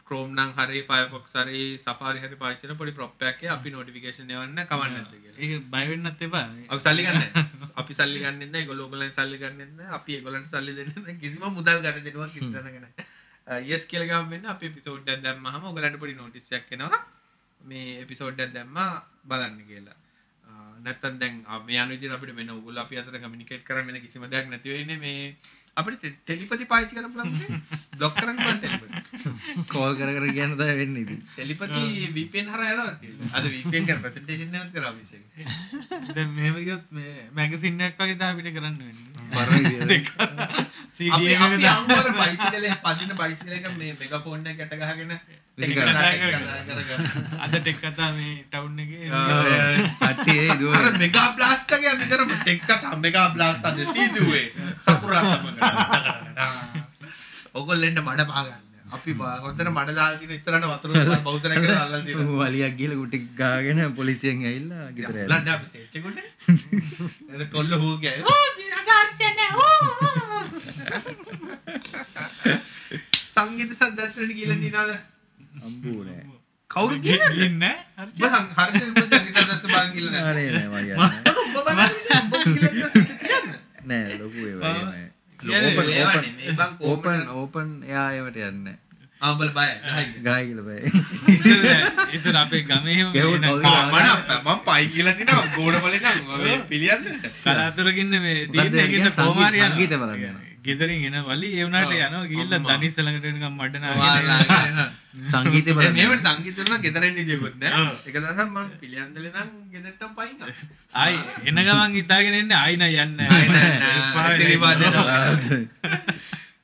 Chrome නම් හරි Firefox හරි Safari හරි පාවිච්චි කරන පොඩි ප්‍රොප් එකක් අපි notification එවන්න කවන්න නැද්ද කියලා. ඒක බයවෙන්නත් එපා අපි සල්ලි ගන්න. අපි සල්ලි ගන්නෙ නැහැ. ඒගොල්ලෝ ඔයගොල්ලන් සල්ලි ගන්නෙ නැහැ. අපි ඒගොල්ලන්ට සල්ලි දෙන්නේ නැහැ. කිසිම මුදල් ගන්න දෙනවා කිසි තැනක නැහැ. yes කියලා ගමන් වෙන්න අපි එපිසෝඩ් එකක් දැම්මහම ඔයගලන්ට පොඩි එකක් එනවා. මේ එපිසෝඩ් එකක් දැම්මා බලන්න කියලා. ආ, නැත්තම් දැන් ආ, මේ යන විදිහට අපිට වෙන ඔයගොල්ලෝ අපි අතර කමියුනිකේට් කරන්න වෙන කිසිම දෙයක් නැති වෙන්නේ මේ අපිට ටෙලිපති පාවිච්චි කරන්න පුළුවන් බ්ලොක් කරන්න පුළුවන් ටෙලිපති. කෝල් කර කර කියන්න තයි වෙන්න ඉති ටෙලිපති VPN හරහා යනවා තියෙන්නේ. අද VPN කරන ප්‍රසන්ටේෂන් එකක් කරා office එකේ. දැන් මෙහෙම ගියොත් මේ මැගසින් එකක් වගේ තමයි අපිට කරන්න වෙන්නේ. CD අපි එකක අපි දාන්න. බයිසිකලේ පදින බයිසිකල එක මේ මෙගාෆෝන් එක ගැට ගහගෙන කරා. කර කර අද ටෙක් කතා මේ ටවුන් එකේ. අටේ දුව මෙගා බ්ලාස්ට් එකේ අපි කරමු. ටෙක් කතා මෙගා බ්ලාස්ට් අද සීදුවේ. සපුරා සමග ඔගොල්ලෙන්ට මඩ පාගන්න. අපි බා- හොඳට මඩ දාලා තියෙන ඉස්සරහට වතුර *laughs* තියෙනවා වලියක් ගිල ගුටි ගාගෙන පොලිසියෙන් ඇල්ලා ගෙතර කොල්ල හූ ඕ සංගීත සම්දර්ශනට කියලා දිනාද අම්බූ නෑ. කවුරු කියන්නේ කියලා නෑ? ලොකු ඒවා ඕපන් ඕපන් ඕපන් එයා ඒවට යන්නේ ආ. බල බය ගාය කියලා බෑ ඉතින් ඉතින් අපේ ගමේ මේ? මම මම පයි කියලා තිනවා ගෝඩ බලේ නම් මේ මේ සංගීත- සංගීත බලන්න යනවා. ගෙදරින් එන වලි ඒ වුණාට යනවා ගිහිල්ලා අම්මා. දනිස් ළඟට එනකම් මඩ සංගීතය බලන්න මේවට සංගීත වල ගෙදරින් ඉදියකොත් නෑ. ඔව්. එක දවසක් මම පිළියන්දලේ නම් ගෙදරටම පයින් ආවා. ආයි එන ගමන් හිතාගෙන ඉන්නේ ආයි නෑ යන්නේ ආයි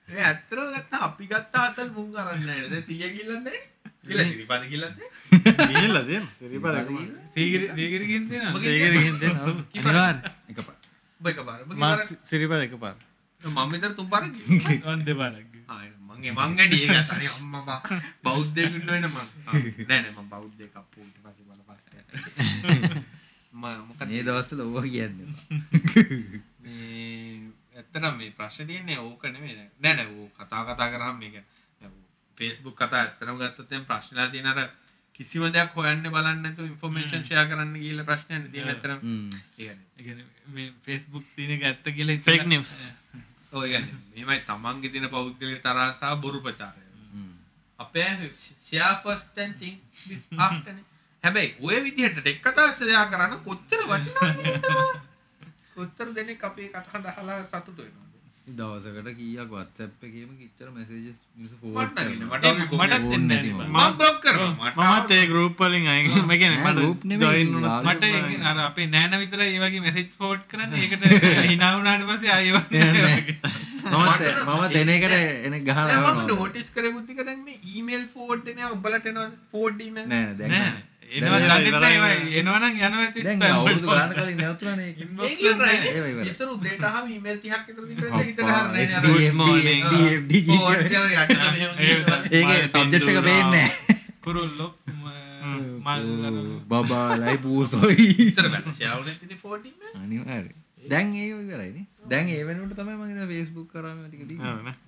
ඒ ඇත්තටම ගත්තා අපි ගත්ත අතල් මුං කරන්නේ නෑ නේද? තිය කිල්ලක් නෑ. කියලා සිරිපාද කිල්ලක් නෑ. ගිහිල්ලා තියෙනවා. සිරිපද එකම. සීගිරි සීගිරි ගින් දෙනවා සීගිරි ගිහින් දෙනවා. අනිවාර්යෙන්. එකපාර ඔබ එකපාර. ඔබ මා කිපාර. සිරිපද එකපාර. මම විතර තුන් පාරක් ගියා. *laughs* ඔන් දෙපාරක් ගිහින්. ආ මං ඒ මං ඇඩි ඒක අතනේ අම්මා බා බෞද්ධයෙක් ඉන්න වෙන මං. නෑ නෑ මං බෞද්ධයෙක් අප්පු ඊට පස්සේ බල පස්සේ. *laughs* මම මොකද මේ දවස්වල ඕවා කියන්න. මේ ඇත්තටම මේ ප්‍රශ්නේ තියෙන්නේ ඕක නෙමෙයි දැන්. නෑ නෑ ඕ කතා කතා කරාම මේක දැන් Facebook කතා ඇත්තටම ගත්තොත් දැන් ප්‍රශ්නලා තියෙන අර කිසිම දෙයක් හොයන්න බලන්න නැතුව ඉන්ෆර්මේෂන් ෂෙයා කරන්න ගිහිල්ලා ප්‍රශ්නයක් තියෙන ඇත්තටම. හ්ම්. ඒ කියන්නේ ඒ කියන්නේ මේ Facebook තියෙන ඇත්ත කියලා news. *laughs* ඔය කියන්නේ මේමයි තමන්ගේ තියෙන පෞද්ගලික තරහ සහ බොරු ප්‍රචාරය. හ්ම්. අපේ ෂෙයා ෆස්ට් ඇන් තින් ආෆ්ටර්නේ. හැබැයි ඔය විදිහට ටෙක් කතා ෂෙයා කරන්න කොච්චර වටිනවද? කොච්චර දෙනෙක් අපේ කටහඬ අහලා සතුටු වෙනවද? දවසකට කීයක් WhatsApp එකේම කිච්චර messages මිනිස්සු forward කරනවා. මට? එන්නේ නැති නැහැ. මම. බ්ලොක් කරනවා මමත් ඒ ගෲප් වලින් අයින් මම කියන්නේ නෑ, මට group join වුණොත් යාළුවෝ. මට අර අපේ නෑන විතරයි ඒ වගේ මෙසේජ් ෆෝවර්ඩ් කරන්නේ ඒකට hina වුණාට පස්සේ ආයෙ මම මම දෙන එකට එන ගහන නෑ, මම යනවා. නෝටිස් කරේ බුද්ධික දැන් මේ ඊමේල් ෆෝවර්ඩ් එනවා උඹලට එනවද? Forward email? නෑ දැන් නෑ එනවනම් යනවා ඇති දැන් අවුරුදු ගාන කලින් නැවතුණානේ ඒක. Inbox ඒක ඉවරයි නේ. ඒවා ඉවරයි. ඉස්සර උදේට අහම ඊමේල් 30ක් විතර අප්පා, හිතට හරිනේ *laughs* *laughs* නේ අර DMD, morning. DMD ෆෝවර්ඩ් කිය. කරලා යන්න මෙහෙම ඒ කියනවා. ඒකේ සබ්ජෙක්ට්ස් එක පේන්නේ නෑ. කුරුල්ලෝ මල් බබාලයි පූසොයි. ඉස්සර. අනිවාර්යයෙන්. දැන් ඒක ඉවරයිනේ. දැන් ඒ වෙනුවට තමයි මම ඉතින් Facebook කරාම ටික ඔව්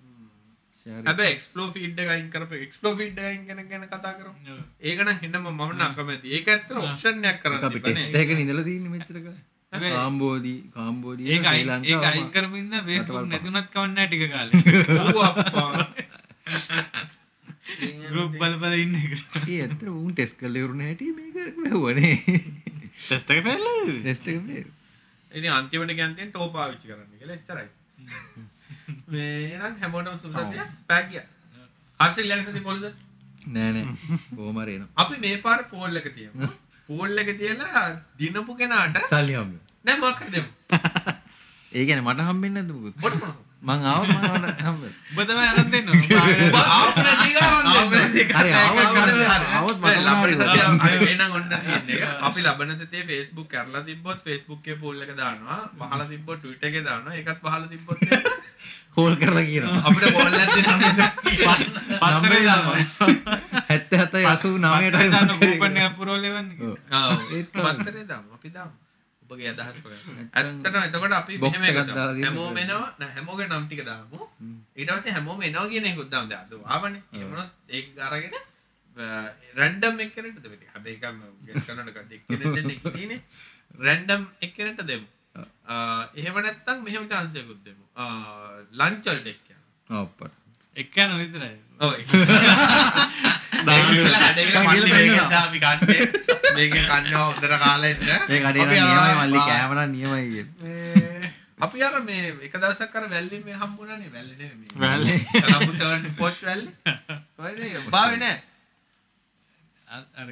හැබැයි එක්ස්ප්ලෝර් ෆීඩ් එක අයින් කරපු එක්ස්ප්ලෝර් ෆීඩ් එක අයින් කරන ගැන කතා කරමු. ඒක නම් හෙන්නම මම නම් අකමැති. ඒක ඇත්තට ඔප්ෂන් එකක් ඒක කරන්න අපි. ටෙස්ට් එකක ඉඳලා තියෙන්නේ මෙච්චර කාලේ. හැබැයි කාම්බෝඩි කාම්බෝඩිය ඒක අයින් ඒක අයින් කරපු ඉඳන් Facebook රටවල් නැතුණත් කවන්නේ ටික කාලෙ *laughs* ඌ අප්පා. *laughs* ගෲප් බල බල ඉන්න එක ඒ ඇත්තට උන් ටෙස්ට් කරලා ඉවරන හැටි මේක වැහුවනේ ටෙස්ට් එක ෆේල්? ටෙස්ට් එක මේ ඉතින් අන්තිමට කියන්නේ ටෝ පාවිච්චි කරන්න කියලා එච්චරයි. මේ නම් හැමෝටම සුබසතිය පැක් ගියා. හර්ෂල් ළඟ පොල්ද? නෑ නෑ. *laughs* කොහොම හරි එනවා. අපි මේ පාර පෝල් එක තියමු. පෝල් *laughs* එක තියලා දිනපු කෙනාට සල්ලි හම්බ නෑ මොකක් හරි දෙමු. *laughs* ඒ කියන්නේ මට හම්බෙන්නේ මොනවද? මං ආව මට හම්බ ඔබ තමයි අරන් දෙන්න. හරි අපි ලබන සතියේ Facebook කරලා තිබ්බොත් Facebook එකේ පෝල් එක දානවා. වහලා තිබ්බොත් Twitter එකේ දානවා. ඒකත් වහලා තිබ්බොත් කෝල් කරලා කියනවා අපිට කෝල් එකක් දෙනවා. පත්තරේ දානවා 77 89ටයි දාන්න මම කූපන් එක පුරවලෙවන්නේ ඔව්. ආව්. ඒත්. පත්තරේ දාමු. අපි දාමු. ඔබගේ අදහස්. ඇත්තටම එතකොට අපි. හැමෝම එනවා. නෑ හැමෝගේ නම් ටික දාමු. ඊට පස්සේ හැමෝම එනවා කියන එකත් දාමු. දැන් අද ආවනේ. එහෙමනොත් ඒක අරගෙන රැන්ඩම් එක්කෙනෙක්ට දෙමු. හැබැයි එකම ගෙස් කරනකොට එක්කෙනෙක් තියෙන්නේ. රැන්ඩම් එක්කෙනෙක්ට දෙමු. ආ, එහෙම නැත්තම් මෙහෙම chance එකකුත් දෙමු. ලන්ච් වලට එක්ක යනවා. අප්පට එක්ක යන විතරයි ඔව්. *laughs* අපි ගන්නේ මේක කන්නවා හොඳට කාලා එන්න. මේ කඩේ අපි නියමයි. මල්ලි කෑම නම් නියමයි. අපි අර මේ එක දවසක් කර වැල්ලි මේ හම්බුණනේ වැල්ලනේ මේ වැල්ලේ. කලම්බු සෙවන් පොෂ් වැල්ලි කොහෙද ඒක? බාවේ නෑ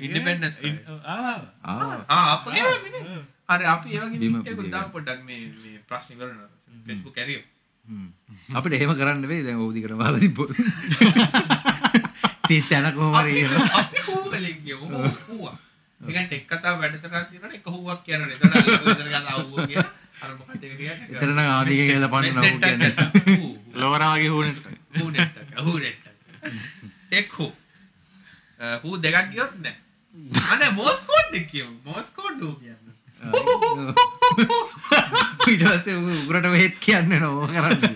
Independence Day. ආ ආ අපගේ වැල්ලිනේ. හරි අපි ඒ වගේ බිම link එකකුත් පුදිය දාමු පොඩ්ඩක් මේ මේ ප්‍රශ්න Facebook ඇරියෝ. හ්ම්. අපිට එහෙම කරන්න වෙයි දැන් ඕදි කර බාලා තිබ්බොත්. *laughs* තිස් යන කොහමරි නිකන් ටෙක් කතාව වැඩසටහන් තියෙනවනේ. එක හුවක් කියනවනේ. එතන අල්ලගෙන කතා හුව කියන. අර මොකක්ද ඒක කියන්නේ? එතන නම් ආදික කියලා පන්නනවා ඌ කියන්නේ. කියන්නේ ලෝරා වගේ හූනට හූ නෙට් හූ නෙට් එක් හූ හූ දෙකක් ගියොත් නෑ. අනේ මෝස් කෝඩ් එක කියමු. මෝස් කෝඩ් හූ කියන්නේ *laughs* ඌ උගරට වෙහෙත් කියන්නේ නෝ කරන්නේ?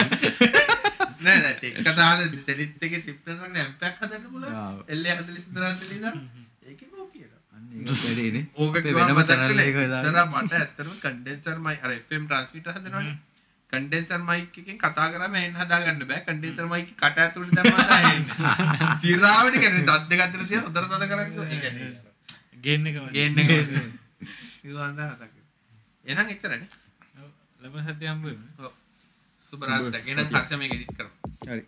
නෑ නෑ ටෙක් කතාවේ දෙලිත් එකේ සිප්ට් එකක් නෑ ඇම්පයක් හදන්න ආ. එල්ලේ 40 දරන්න ඉඳලා ඒකේ හූ වැඩේනේ ඕක වෙනම දාන්න. ඉස්සරහ මට ඇත්තටම කන්ඩෙන්සර් මයි අර FM ට්‍රාන්ස්මිටර් හදනවනේ. කන්ඩෙන්සර් මයික් එකෙන් කතා කරාම එන්න හදාගන්න බෑ. කන්ඩෙන්සර් මයික් කට තමයි එන්නේ සිරාවට කියන්නේ දත් දෙක අතර තියලා හොඳට තද කරන්නේ. ඒ කියන්නේ ගෙන්න එක ගේන්න එක ඉවන්ද හදක එහෙනම් එච්චරනේ ලබ සතියම්බ ඔව්. සුබ රාත්‍රියක්. එහෙනම් මේක එඩිට් කරමු. හරි